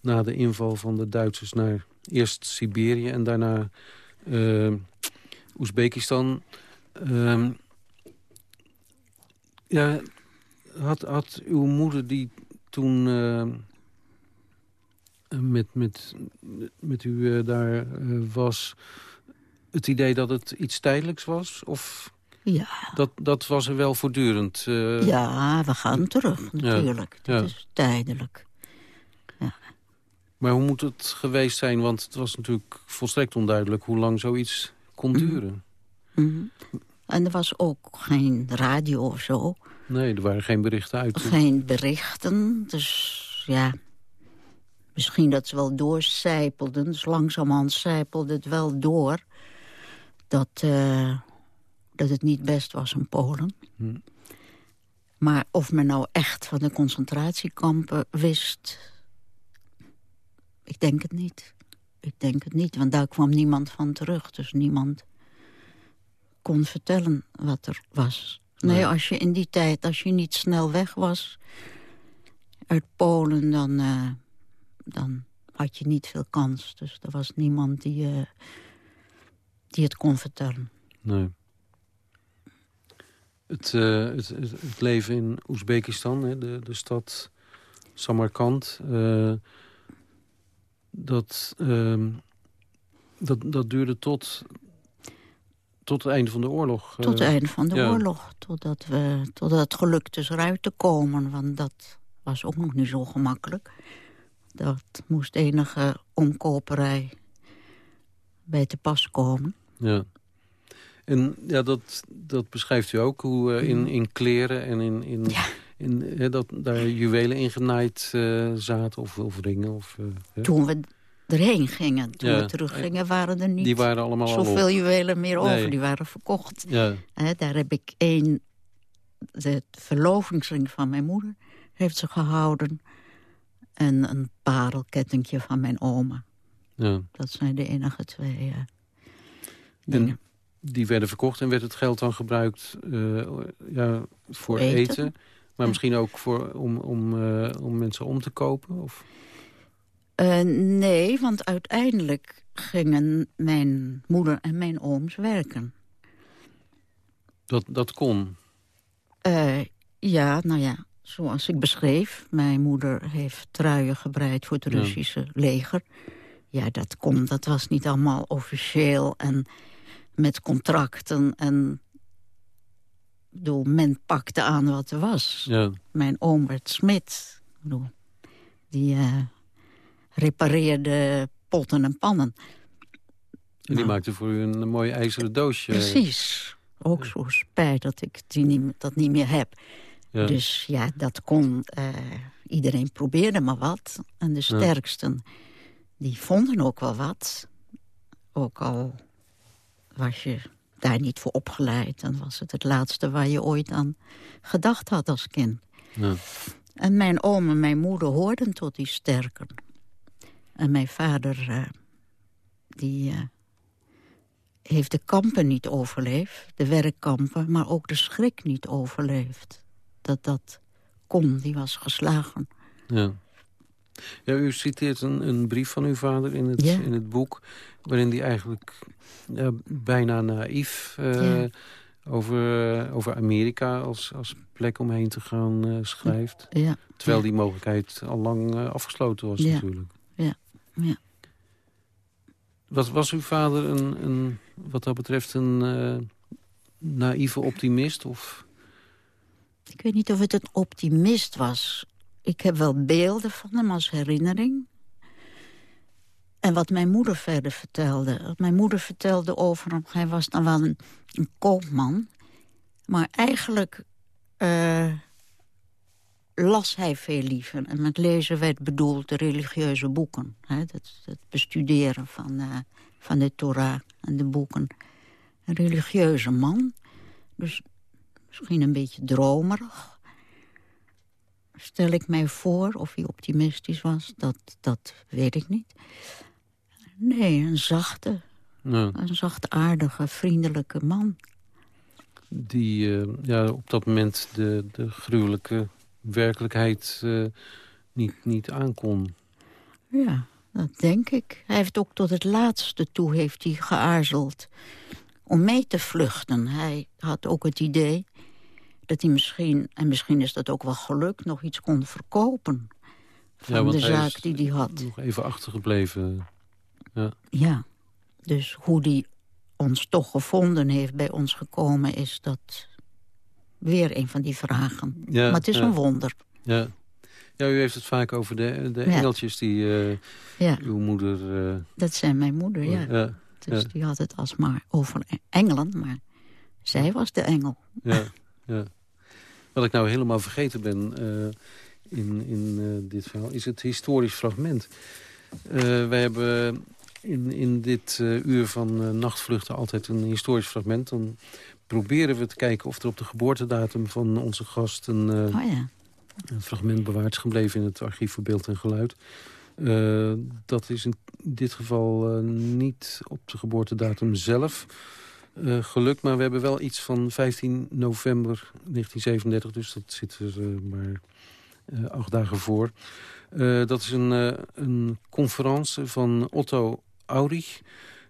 na de inval van de Duitsers naar eerst Siberië... en daarna Oezbekistan... Ehm, ja, had, had uw moeder die toen uh, met, met, met u uh, daar uh, was... het idee dat het iets tijdelijks was? Of ja. dat, dat was er wel voortdurend? ja, we gaan terug natuurlijk. Ja. Dat is tijdelijk. Ja. Maar hoe moet het geweest zijn? Want het was natuurlijk volstrekt onduidelijk... hoe lang zoiets kon mhm. duren. Mm -hmm. En er was ook geen radio of zo. Nee, er waren geen berichten uit. Geen berichten, dus ja... Misschien dat ze wel doorcijpelden. Dus langzamerhand zijpelde het wel door... dat, uh, dat het niet best was in Polen. Hm. Maar of men nou echt van de concentratiekampen wist... ik denk het niet. Ik denk het niet, want daar kwam niemand van terug. Dus niemand kon vertellen wat er was. Nee, als je in die tijd, als je niet snel weg was uit Polen... dan, uh, dan had je niet veel kans. Dus er was niemand die, uh, die het kon vertellen. Nee. Het, uh, het, het, leven in Oezbekistan, hè, de, de stad Samarkand... dat, ehm, dat, dat duurde tot tot het einde van de oorlog? Tot het eh, einde van de oorlog. Totdat, we, totdat het gelukt dus eruit te komen. Want dat was ook nog niet zo gemakkelijk. Dat moest enige omkoperij bij te pas komen. Ja. En ja, dat, dat beschrijft u ook, hoe uh, in, in kleren en in, in, ja. in dat daar juwelen in genaaid uh, zaten of, of ringen. Of, Toen we erheen gingen. Toen we teruggingen waren er niet die waren allemaal zoveel juwelen meer over. Die waren verkocht. Ja. daar heb ik één... De verlovingsring van mijn moeder heeft ze gehouden. En een parelkettingje van mijn oma. Ja. Dat zijn de enige twee uh, En die werden verkocht en werd het geld dan gebruikt uh, ja, voor eten? maar misschien ook voor, om, om, uh, om mensen om te kopen? Of? Uh, nee, want uiteindelijk gingen mijn moeder en mijn ooms werken. Dat, dat kon? Uh, ja, nou ja, zoals ik beschreef. Mijn moeder heeft truien gebreid voor het Russische leger. Ja, dat kon. Dat was niet allemaal officieel en met contracten. En bedoel, men pakte aan wat er was. Ja. Mijn oom werd smid. Die... Uh, repareerde potten en pannen. En die nou. maakte voor u een mooi ijzeren doosje. Precies. Ook zo spijt dat ik die niet, dat niet meer heb. Ja. Dus ja, dat kon... Uh, iedereen probeerde maar wat. En de sterksten, die vonden ook wel wat. Ook al was je daar niet voor opgeleid. Dan was het het laatste waar je ooit aan gedacht had als kind. Ja. En mijn oom en mijn moeder hoorden tot die sterken. En mijn vader, uh, die uh, heeft de kampen niet overleefd. De werkkampen, maar ook de schrik niet overleefd. Dat dat kon, die was geslagen. Ja. Ja, u citeert een, een brief van uw vader in het, in het boek... waarin hij eigenlijk bijna naïef uh, over, over Amerika als, als plek om heen te gaan schrijft. Ja. Terwijl die mogelijkheid al lang afgesloten was natuurlijk. Ja. Was, was uw vader een, een, wat dat betreft een naïeve optimist? Of... Ik weet niet of het een optimist was. Ik heb wel beelden van hem als herinnering. En wat mijn moeder verder vertelde. Wat mijn moeder vertelde over hem. Hij was dan wel een, een koopman. Maar eigenlijk uh, las hij veel liever. En met lezen werd bedoeld de religieuze boeken. Hè? Het, het bestuderen van, uh, van de Torah en de boeken. Een religieuze man. Dus misschien een beetje dromerig. Stel ik mij voor of hij optimistisch was, dat, dat weet ik niet. Nee, een zachte, ja. een zachtaardige, vriendelijke man. Die uh, ja, op dat moment de, de gruwelijke werkelijkheid uh, niet, niet aankon. Ja, dat denk ik. Hij heeft ook tot het laatste toe heeft hij geaarzeld om mee te vluchten. Hij had ook het idee dat hij misschien, en misschien is dat ook wel gelukt... nog iets kon verkopen van de zaak die hij had. nog even achtergebleven. Ja. ja, dus hoe die ons toch gevonden heeft, bij ons gekomen... is dat weer een van die vragen. Ja, maar het is een wonder. Ja. ja, u heeft het vaak over de, de engeltjes die uh, ja. uw moeder... Uh, dat zijn mijn moeder, ja. ja. Dus die had het alsmaar over Engeland, maar zij was de engel. Ja, ja. Wat ik nou helemaal vergeten ben uh, in, in dit verhaal... is het historisch fragment. wij hebben in, in dit uh, uur van uh, nachtvluchten altijd een historisch fragment. Dan proberen we te kijken of er op de geboortedatum van onze gast... een, uh, oh ja. een fragment bewaard is gebleven in het archief voor beeld en geluid. dat is in dit geval niet op de geboortedatum zelf gelukt. Maar we hebben wel iets van 15 november 1937. Dus dat zit er maar acht dagen voor. dat is een, een conferentie van Otto Aurich...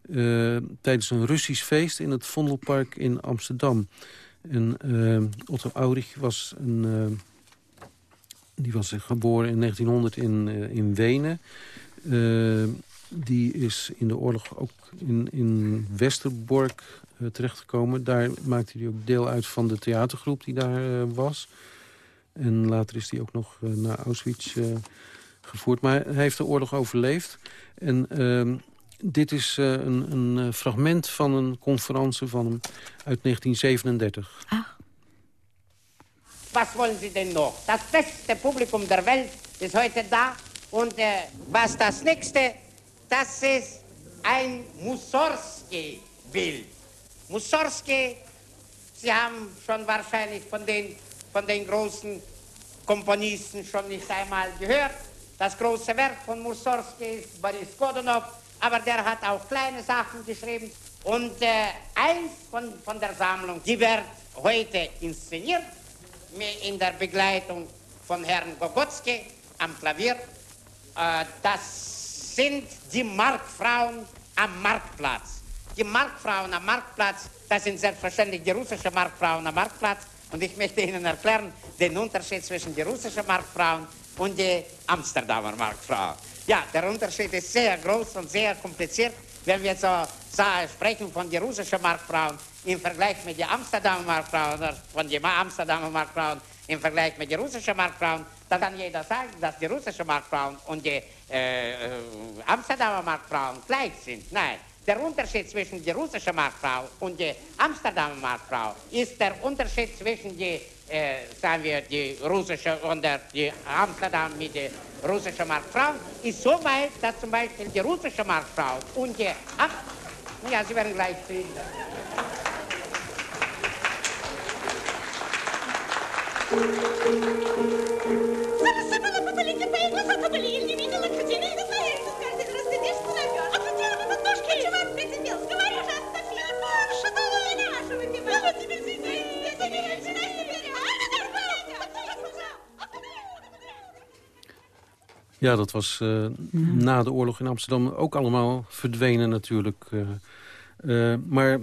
Uh, tijdens een Russisch feest in het Vondelpark in Amsterdam. En uh, Otto Aurich was, een, uh, die was geboren in 1900 in, in Wenen. die is in de oorlog ook in, in Westerbork terechtgekomen. Daar maakte hij ook deel uit van de theatergroep die daar was. En later is hij ook nog naar Auschwitz gevoerd. Maar hij heeft de oorlog overleefd. En ehm, dit is uh, een, een, eh, fragment van een conferentie van hem uit 1937. Ah. Was wollen Sie denn noch? Das beste Publikum der Welt ist heute da. Und äh, was das nächste, das ist ein Mussorgsky-Bild. Mussorgsky, Sie haben schon wahrscheinlich von den, von den großen Komponisten schon nicht einmal gehört. Das große Werk von Mussorgsky ist Boris Godunov, aber der hat auch kleine Sachen geschrieben. Und äh, eins von, von der Sammlung, die wird heute inszeniert, in der Begleitung von Herrn Gogotzki am Klavier. Äh, das sind die Marktfrauen am Marktplatz. Die Marktfrauen am Marktplatz, das sind selbstverständlich die russischen Marktfrauen am Marktplatz. Und ich möchte Ihnen erklären den Unterschied zwischen den russischen Marktfrauen und den Amsterdamer Marktfrauen. Ja, der Unterschied ist sehr groß und sehr kompliziert. Wenn wir so, so sprechen von den russischen Marktfrauen im Vergleich mit den Amsterdamer Marktfrauen von den Amsterdamer Marktfrauen im Vergleich mit den russischen Marktfrauen, dann kann jeder sagen, dass die russischen Marktfrauen und die äh, Amsterdamer Marktfrauen gleich sind. Nein, der Unterschied zwischen der russischen Marktfrau und der Amsterdamer Marktfrau ist der Unterschied zwischen die, Eh, sagen wir, die russische und die Amsterdam mit der russischen Marktfrau, ist so weit, dass zum Beispiel die russische Marktfrau und die, ach, ja, Sie werden gleich sehen. Говорю же, Анастасия, Паша, давай нашего тебя! Я тебя, тебя, тебя, тебя, тебя, тебя, тебя, тебя, тебя, Ja, dat was uh, na de oorlog in Amsterdam ook allemaal verdwenen natuurlijk. Uh, maar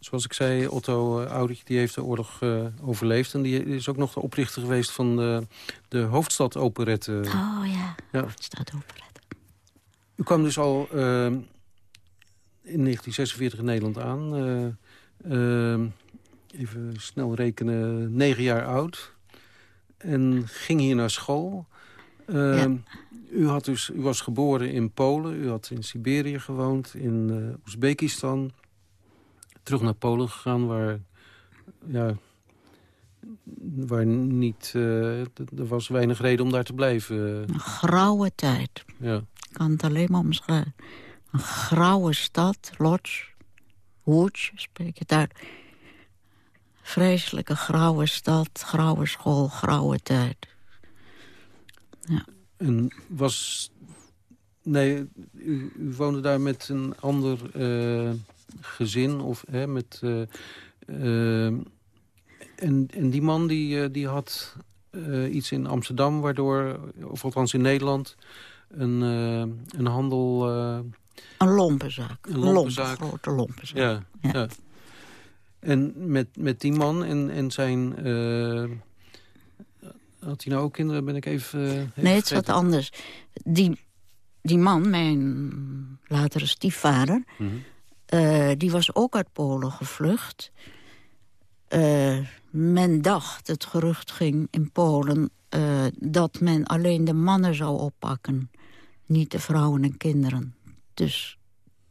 zoals ik zei, Otto Audich die heeft de oorlog overleefd. En die is ook nog de oprichter geweest van de, de Hoofdstad Operette. Oh ja, ja. Hoofdstad Operette. U kwam dus al in 1946 in Nederland aan. even snel rekenen, negen jaar oud. En ging hier naar school. Ja. U, had dus, u was geboren in Polen, u had in Siberië gewoond, in uh, Oezbekistan. Terug naar Polen gegaan, waar, ja, waar niet, uh, er was weinig reden om daar te blijven. Een grauwe tijd. Ja. Ik kan het alleen maar omschrijven. Een grauwe stad, Lodz, Łódź, spreek je daar. Vreselijke grauwe stad, grauwe school, grauwe tijd. Ja. En was... Nee, u, u woonde daar met een ander uh, gezin of hè, met... Uh, uh, en, en die man die, die had iets in Amsterdam, waardoor, of althans in Nederland, een, een handel... een lompenzaak. Een lompenzaak. Een grote lompenzaak. Ja, ja. ja. En met, met die man en, en zijn had hij nou ook kinderen? Ben ik even... Uh, nee, het is wat anders. Die, die man, mijn latere stiefvader... Mm -hmm. uh, die was ook uit Polen gevlucht. Uh, men dacht, het gerucht ging in Polen... dat men alleen de mannen zou oppakken. Niet de vrouwen en kinderen. Dus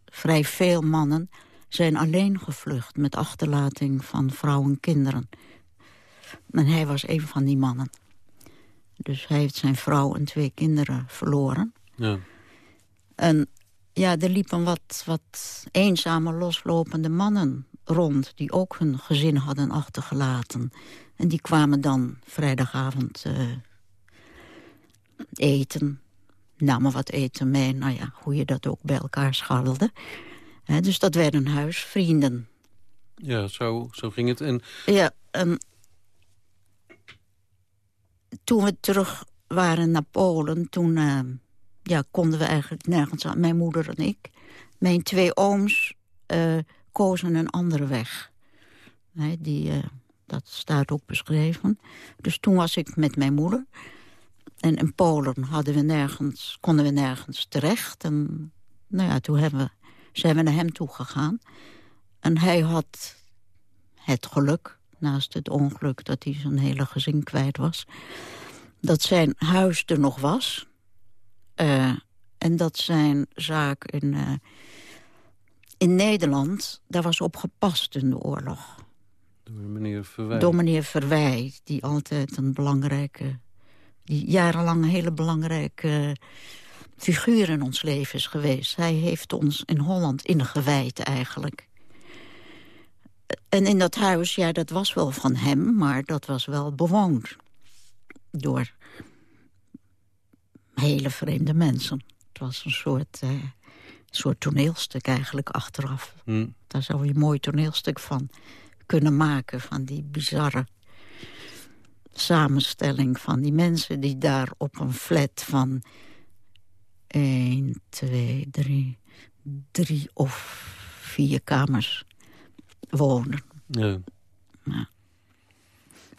vrij veel mannen zijn alleen gevlucht... met achterlating van vrouwen en kinderen. En hij was een van die mannen. Dus hij heeft zijn vrouw en twee kinderen verloren. Ja. En ja, er liepen wat, wat eenzame, loslopende mannen rond... die ook hun gezin hadden achtergelaten. En die kwamen dan vrijdagavond uh, eten. Namen wat eten mee, nou ja, hoe je dat ook bij elkaar scharrelde. dus dat werden huisvrienden. Ja, zo, zo ging het. En... Ja, en toen we terug waren naar Polen, toen uh, ja, konden we eigenlijk nergens aan. Mijn moeder en ik. Mijn twee ooms uh, kozen een andere weg. Die, uh, dat staat ook beschreven. Dus toen was ik met mijn moeder. En in Polen hadden we nergens, konden we nergens terecht. En nou ja, toen hebben we, zijn we naar hem toe gegaan. En hij had het geluk naast het ongeluk dat hij zijn hele gezin kwijt was... dat zijn huis er nog was. Uh, en dat zijn zaak in, uh, in Nederland, daar was op gepast in de oorlog. Door meneer Verwij. Door meneer Verwij, die altijd een belangrijke... die jarenlang een hele belangrijke figuur in ons leven is geweest. Hij heeft ons in Holland ingewijd eigenlijk en in dat huis, ja, dat was wel van hem, maar dat was wel bewoond. Door hele vreemde mensen. Het was een soort, uh, soort toneelstuk eigenlijk achteraf. Hm. Daar zou je een mooi toneelstuk van kunnen maken. Van die bizarre samenstelling van die mensen... die daar op een flat van 1, 2, 3, drie of vier kamers wonen. Ja. ja.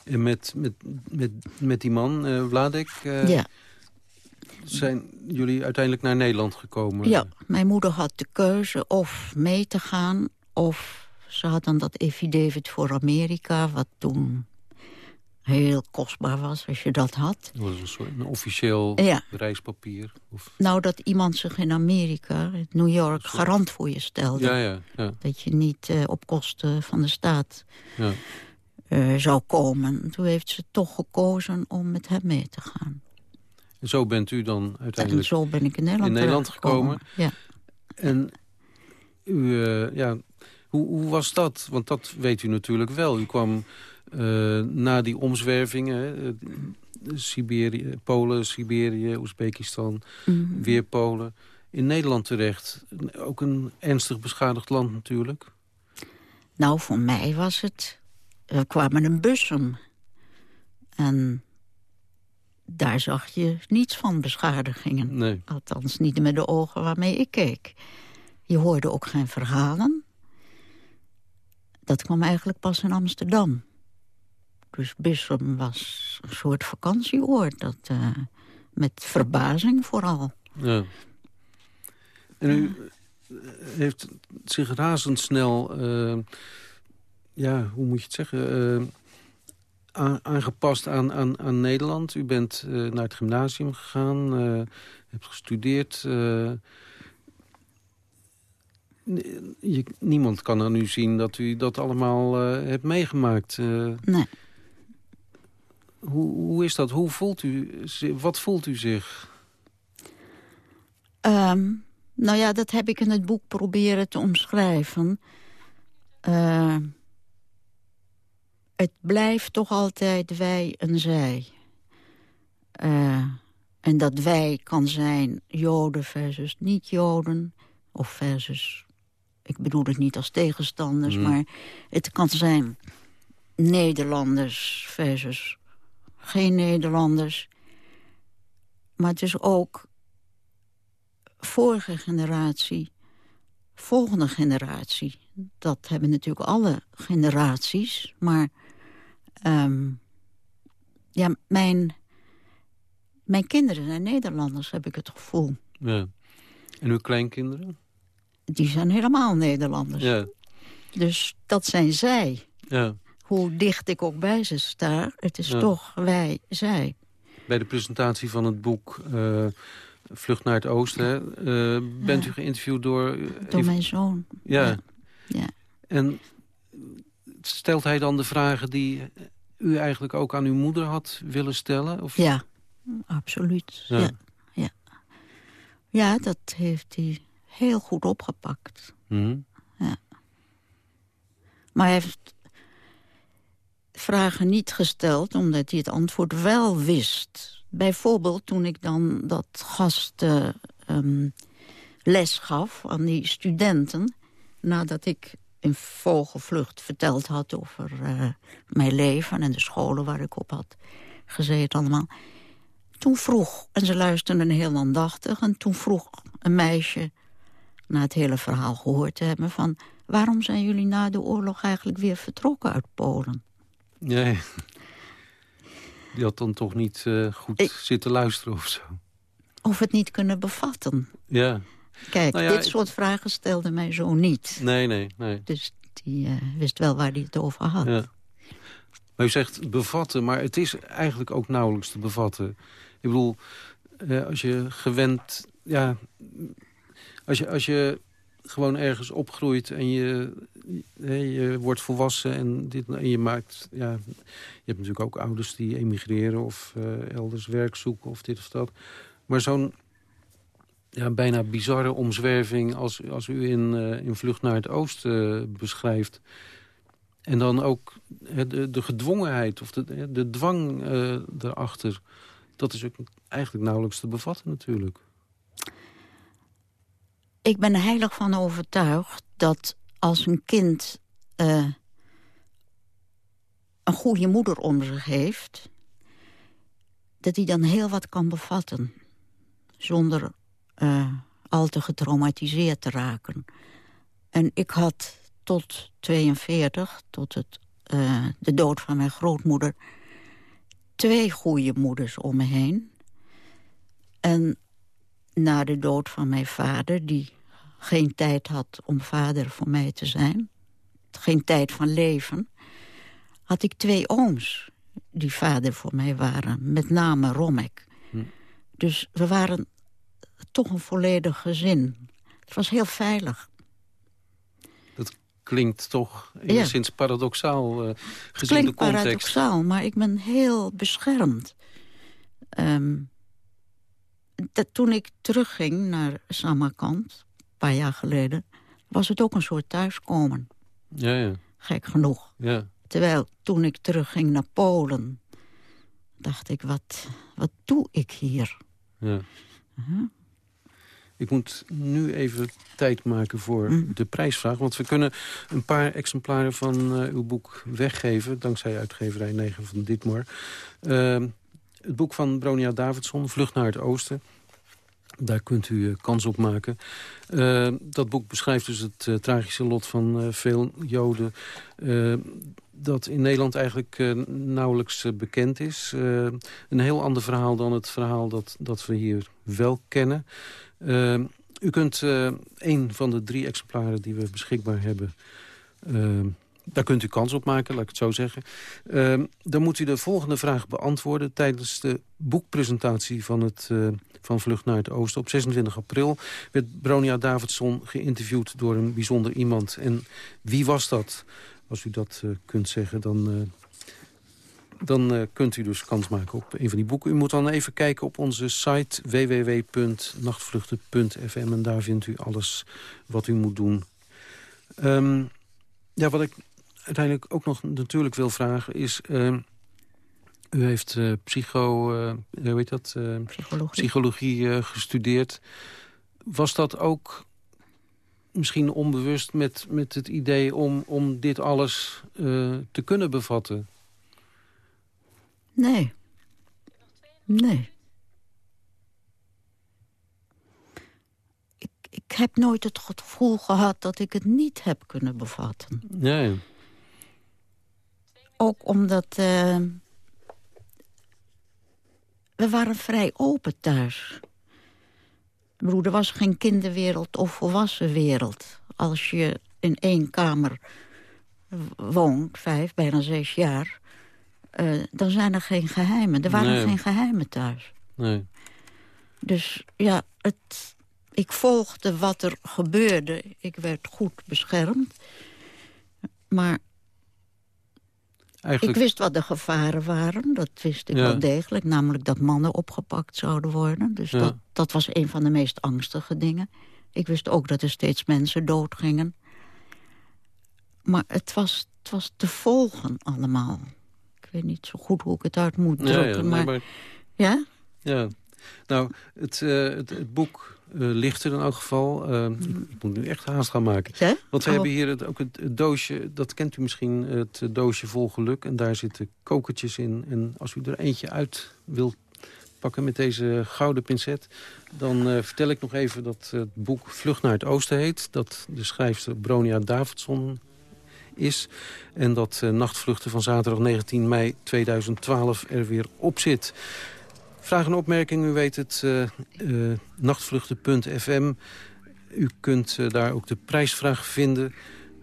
En met, met, met, met die man, uh, Vladek... Uh, ja. zijn jullie uiteindelijk naar Nederland gekomen? Ja, mijn moeder had de keuze of mee te gaan... of ze had dan dat affidavit voor Amerika... wat toen heel kostbaar was als je dat had. Dat was een soort een officieel ja. reispapier? Of... Nou, dat iemand zich in Amerika, in New York, garant voor je stelde. Ja, ja, ja. Dat je niet uh, op kosten van de staat ja. uh, zou komen. Toen heeft ze toch gekozen om met hem mee te gaan. En zo bent u dan uiteindelijk en zo ben ik in Nederland, in Nederland gekomen. Ja. En u, uh, ja, hoe, hoe was dat? Want dat weet u natuurlijk wel. U kwam na die omzwervingen, uh, Siberië, Polen, Siberië, Oezbekistan, mm -hmm. weer Polen. In Nederland terecht. Ook een ernstig beschadigd land natuurlijk. Nou, voor mij was het... We kwamen een bus om. En daar zag je niets van beschadigingen. Nee. Althans, niet met de ogen waarmee ik keek. Je hoorde ook geen verhalen. Dat kwam eigenlijk pas in Amsterdam. Dus Bissum was een soort vakantieoord. Dat, uh, met verbazing vooral. Ja. En u heeft zich razendsnel... Uh, ja, hoe moet je het zeggen... Uh, aangepast aan, aan, aan Nederland. U bent uh, naar het gymnasium gegaan, uh, hebt gestudeerd. Uh, je, niemand kan aan u zien dat u dat allemaal hebt meegemaakt. nee. Hoe, hoe is dat? Hoe voelt u, wat voelt u zich? Um, nou ja, dat heb ik in het boek proberen te omschrijven. Uh, het blijft toch altijd wij en zij. Uh, en dat wij kan zijn joden versus niet-joden. Of versus, ik bedoel het niet als tegenstanders... Mm. maar het kan zijn Nederlanders versus geen Nederlanders. Maar het is ook vorige generatie, volgende generatie. Dat hebben natuurlijk alle generaties. Maar um, ja, mijn, mijn kinderen zijn Nederlanders, heb ik het gevoel. Ja. En uw kleinkinderen? Die zijn helemaal Nederlanders. Ja. Dus dat zijn zij. Ja hoe dicht ik ook bij ze sta. Het is ja. toch wij, zij. Bij de presentatie van het boek uh, Vlucht naar het Oosten... Uh, bent ja. u geïnterviewd door... Door mijn zoon. Ja. ja. En stelt hij dan de vragen die u eigenlijk ook aan uw moeder had willen stellen? Of? Ja, absoluut. Ja. Ja. ja, dat heeft hij heel goed opgepakt. Mm -hmm. Ja. Maar hij heeft vragen niet gesteld, omdat hij het antwoord wel wist. Bijvoorbeeld toen ik dan dat gast um, les gaf aan die studenten... nadat ik in vogelvlucht verteld had over uh, mijn leven... en de scholen waar ik op had gezeten allemaal. Toen vroeg, en ze luisterden heel aandachtig... en toen vroeg een meisje, na het hele verhaal gehoord te hebben... van waarom zijn jullie na de oorlog eigenlijk weer vertrokken uit Polen? Nee. Die had dan toch niet uh, goed ik... zitten luisteren of zo. Of het niet kunnen bevatten. Ja. Kijk, nou ja, dit soort vragen stelde mij zo niet. Nee, nee, nee. Dus die uh, wist wel waar hij het over had. Ja. Maar u zegt bevatten, maar het is eigenlijk ook nauwelijks te bevatten. Ik bedoel, uh, als je gewend... Ja, als je, als je gewoon ergens opgroeit en je, je wordt volwassen en, dit, en je maakt... Ja, je hebt natuurlijk ook ouders die emigreren of uh, elders werk zoeken of dit of dat. Maar zo'n ja, bijna bizarre omzwerving als, als u in, uh, in Vlucht naar het Oosten uh, beschrijft... En dan ook de, de gedwongenheid of de, de dwang erachter... dat is ook eigenlijk nauwelijks te bevatten natuurlijk. Ik ben heilig van overtuigd dat als een kind uh, een goede moeder om zich heeft... dat hij dan heel wat kan bevatten. Zonder uh, al te getraumatiseerd te raken. En ik had tot 42, tot het, uh, de dood van mijn grootmoeder... twee goede moeders om me heen. En na de dood van mijn vader... die geen tijd had om vader voor mij te zijn... geen tijd van leven... had ik twee ooms die vader voor mij waren. Met name Romek. Hm. Dus we waren toch een volledig gezin. Het was heel veilig. Dat klinkt toch enigszins ja. paradoxaal uh, gezien klinkt de context. paradoxaal, maar ik ben heel beschermd. Um, dat toen ik terugging naar Samarkand, een paar jaar geleden... was het ook een soort thuiskomen. Ja, ja. Gek genoeg. Ja. Terwijl toen ik terugging naar Polen... dacht ik, wat, wat doe ik hier? Ja. Ik moet nu even tijd maken voor mm. de prijsvraag. Want we kunnen een paar exemplaren van uh, uw boek weggeven... dankzij uitgeverij 9 van Ditmar. Uh, het boek van Bronia Davidson, Vlucht naar het Oosten. Daar kunt u uh, kans op maken. Uh, dat boek beschrijft dus het uh, tragische lot van veel Joden... dat in Nederland eigenlijk nauwelijks bekend is. een heel ander verhaal dan het verhaal dat, dat we hier wel kennen. u kunt een van de drie exemplaren die we beschikbaar hebben... Daar kunt u kans op maken, laat ik het zo zeggen. Uh, dan moet u de volgende vraag beantwoorden... tijdens de boekpresentatie van, het, uh, van Vlucht naar het Oosten. Op 26 april werd Bronia Davidson geïnterviewd door een bijzonder iemand. En wie was dat? Als u dat uh, kunt zeggen, dan... Uh, dan kunt u dus kans maken op een van die boeken. U moet dan even kijken op onze site www.nachtvluchten.fm... en daar vindt u alles wat u moet doen. Um, ja, wat ik uiteindelijk ook nog natuurlijk wil vragen is... Uh, u heeft uh, psycho, uh, hoe heet dat? psychologie, psychologie gestudeerd. Was dat ook misschien onbewust met, met het idee om, om dit alles te kunnen bevatten? Nee. Nee. Ik, ik heb nooit het gevoel gehad dat ik het niet heb kunnen bevatten. Nee. Ook omdat... Uh, we waren vrij open thuis. Ik bedoel, er was geen kinderwereld of volwassen wereld. Als je in één kamer woont, vijf, bijna zes jaar... Uh, dan zijn er geen geheimen. Er waren nee. geen geheimen thuis. Nee. Dus ja, het, ik volgde wat er gebeurde. Ik werd goed beschermd. Maar Eigenlijk... Ik wist wat de gevaren waren, dat wist ik Ja. wel degelijk. Namelijk dat mannen opgepakt zouden worden. Dus Ja. dat, dat was een van de meest angstige dingen. Ik wist ook dat er steeds mensen doodgingen. Maar het was, het was te volgen allemaal. Ik weet niet zo goed hoe ik het uit moet drukken. ja, maar, maar- ja? Ja, nou, het, eh, het, het boek eh, ligt er in elk geval. Eh, ik, ik moet nu echt haast gaan maken. Want we Oh. hebben hier het, ook het, het doosje, dat kent u misschien, het doosje vol geluk. En daar zitten kokertjes in. En als u er eentje uit wilt pakken met deze gouden pincet... dan eh, vertel ik nog even dat het boek Vlucht naar het Oosten heet. Dat de schrijfster Bronia Davidson is. En dat eh, Nachtvluchten van zaterdag 19 mei 2012 er weer op zit. Vraag en opmerking, u weet het, eh eh, nachtvluchten.fm. U kunt eh, daar ook de prijsvraag vinden.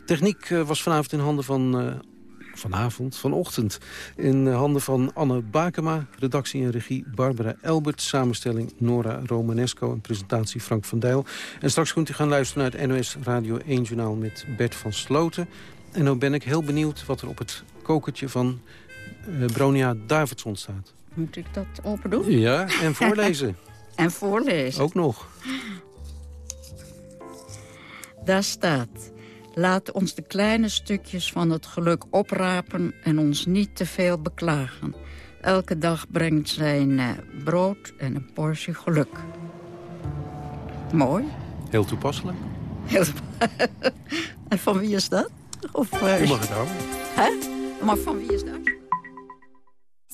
Techniek was vanavond in handen van... vanavond, vanochtend, in handen van Anne Bakema. Redactie en regie Barbara Elbert. Samenstelling Nora Romanesco en presentatie Frank van Dijl. En straks kunt u gaan luisteren naar het NOS Radio 1-journaal met Bert van Sloten. En nou ben ik heel benieuwd wat er op het kokertje van Bronia Davidson staat. Moet ik dat open doen? Ja, en voorlezen. En voorlezen. Ook nog. Daar staat... Laat ons de kleine stukjes van het geluk oprapen... en ons niet te veel beklagen. Elke dag brengt zijn eh, brood en een portie geluk. Mooi. Heel toepasselijk. Heel- en van wie is dat? Of, eh, U mag het. Hè? Maar van wie is dat?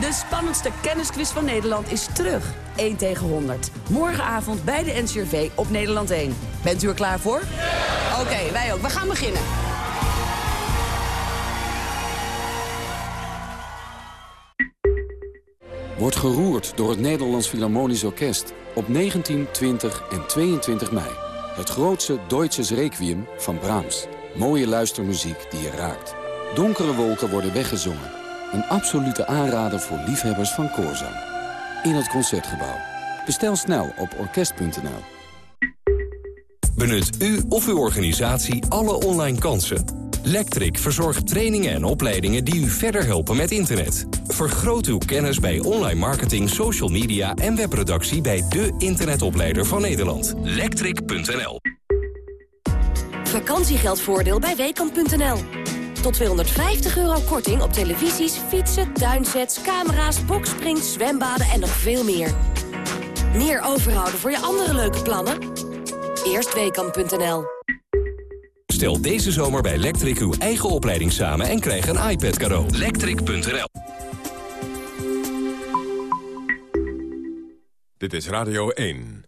De spannendste kennisquiz van Nederland is terug. 1 tegen 100. Morgenavond bij de NCRV op Nederland 1. Bent u er klaar voor? Oké, wij ook. We gaan beginnen. Wordt geroerd door het Nederlands Philharmonisch Orkest op 19, 20 en 22 mei. Het grootste Deutsches Requiem van Brahms. Mooie luistermuziek die je raakt. Donkere wolken worden weggezongen. Een absolute aanrader voor liefhebbers van koorzang. In het Concertgebouw. Bestel snel op orkest.nl. Benut u of uw organisatie alle online kansen. Lectric verzorgt trainingen en opleidingen die u verder helpen met internet. Vergroot uw kennis bij online marketing, social media en webproductie bij de internetopleider van Nederland. Lectric.nl Vakantiegeldvoordeel bij Weekamp.nl. Tot 250 euro korting op televisies, fietsen, tuinsets, camera's, boksprings, zwembaden en nog veel meer. Meer overhouden voor je andere leuke plannen? Eerst Weekamp.nl. Stel deze zomer bij Lectric uw eigen opleiding samen en krijg een iPad cadeau. Lectric.nl Dit is Radio 1.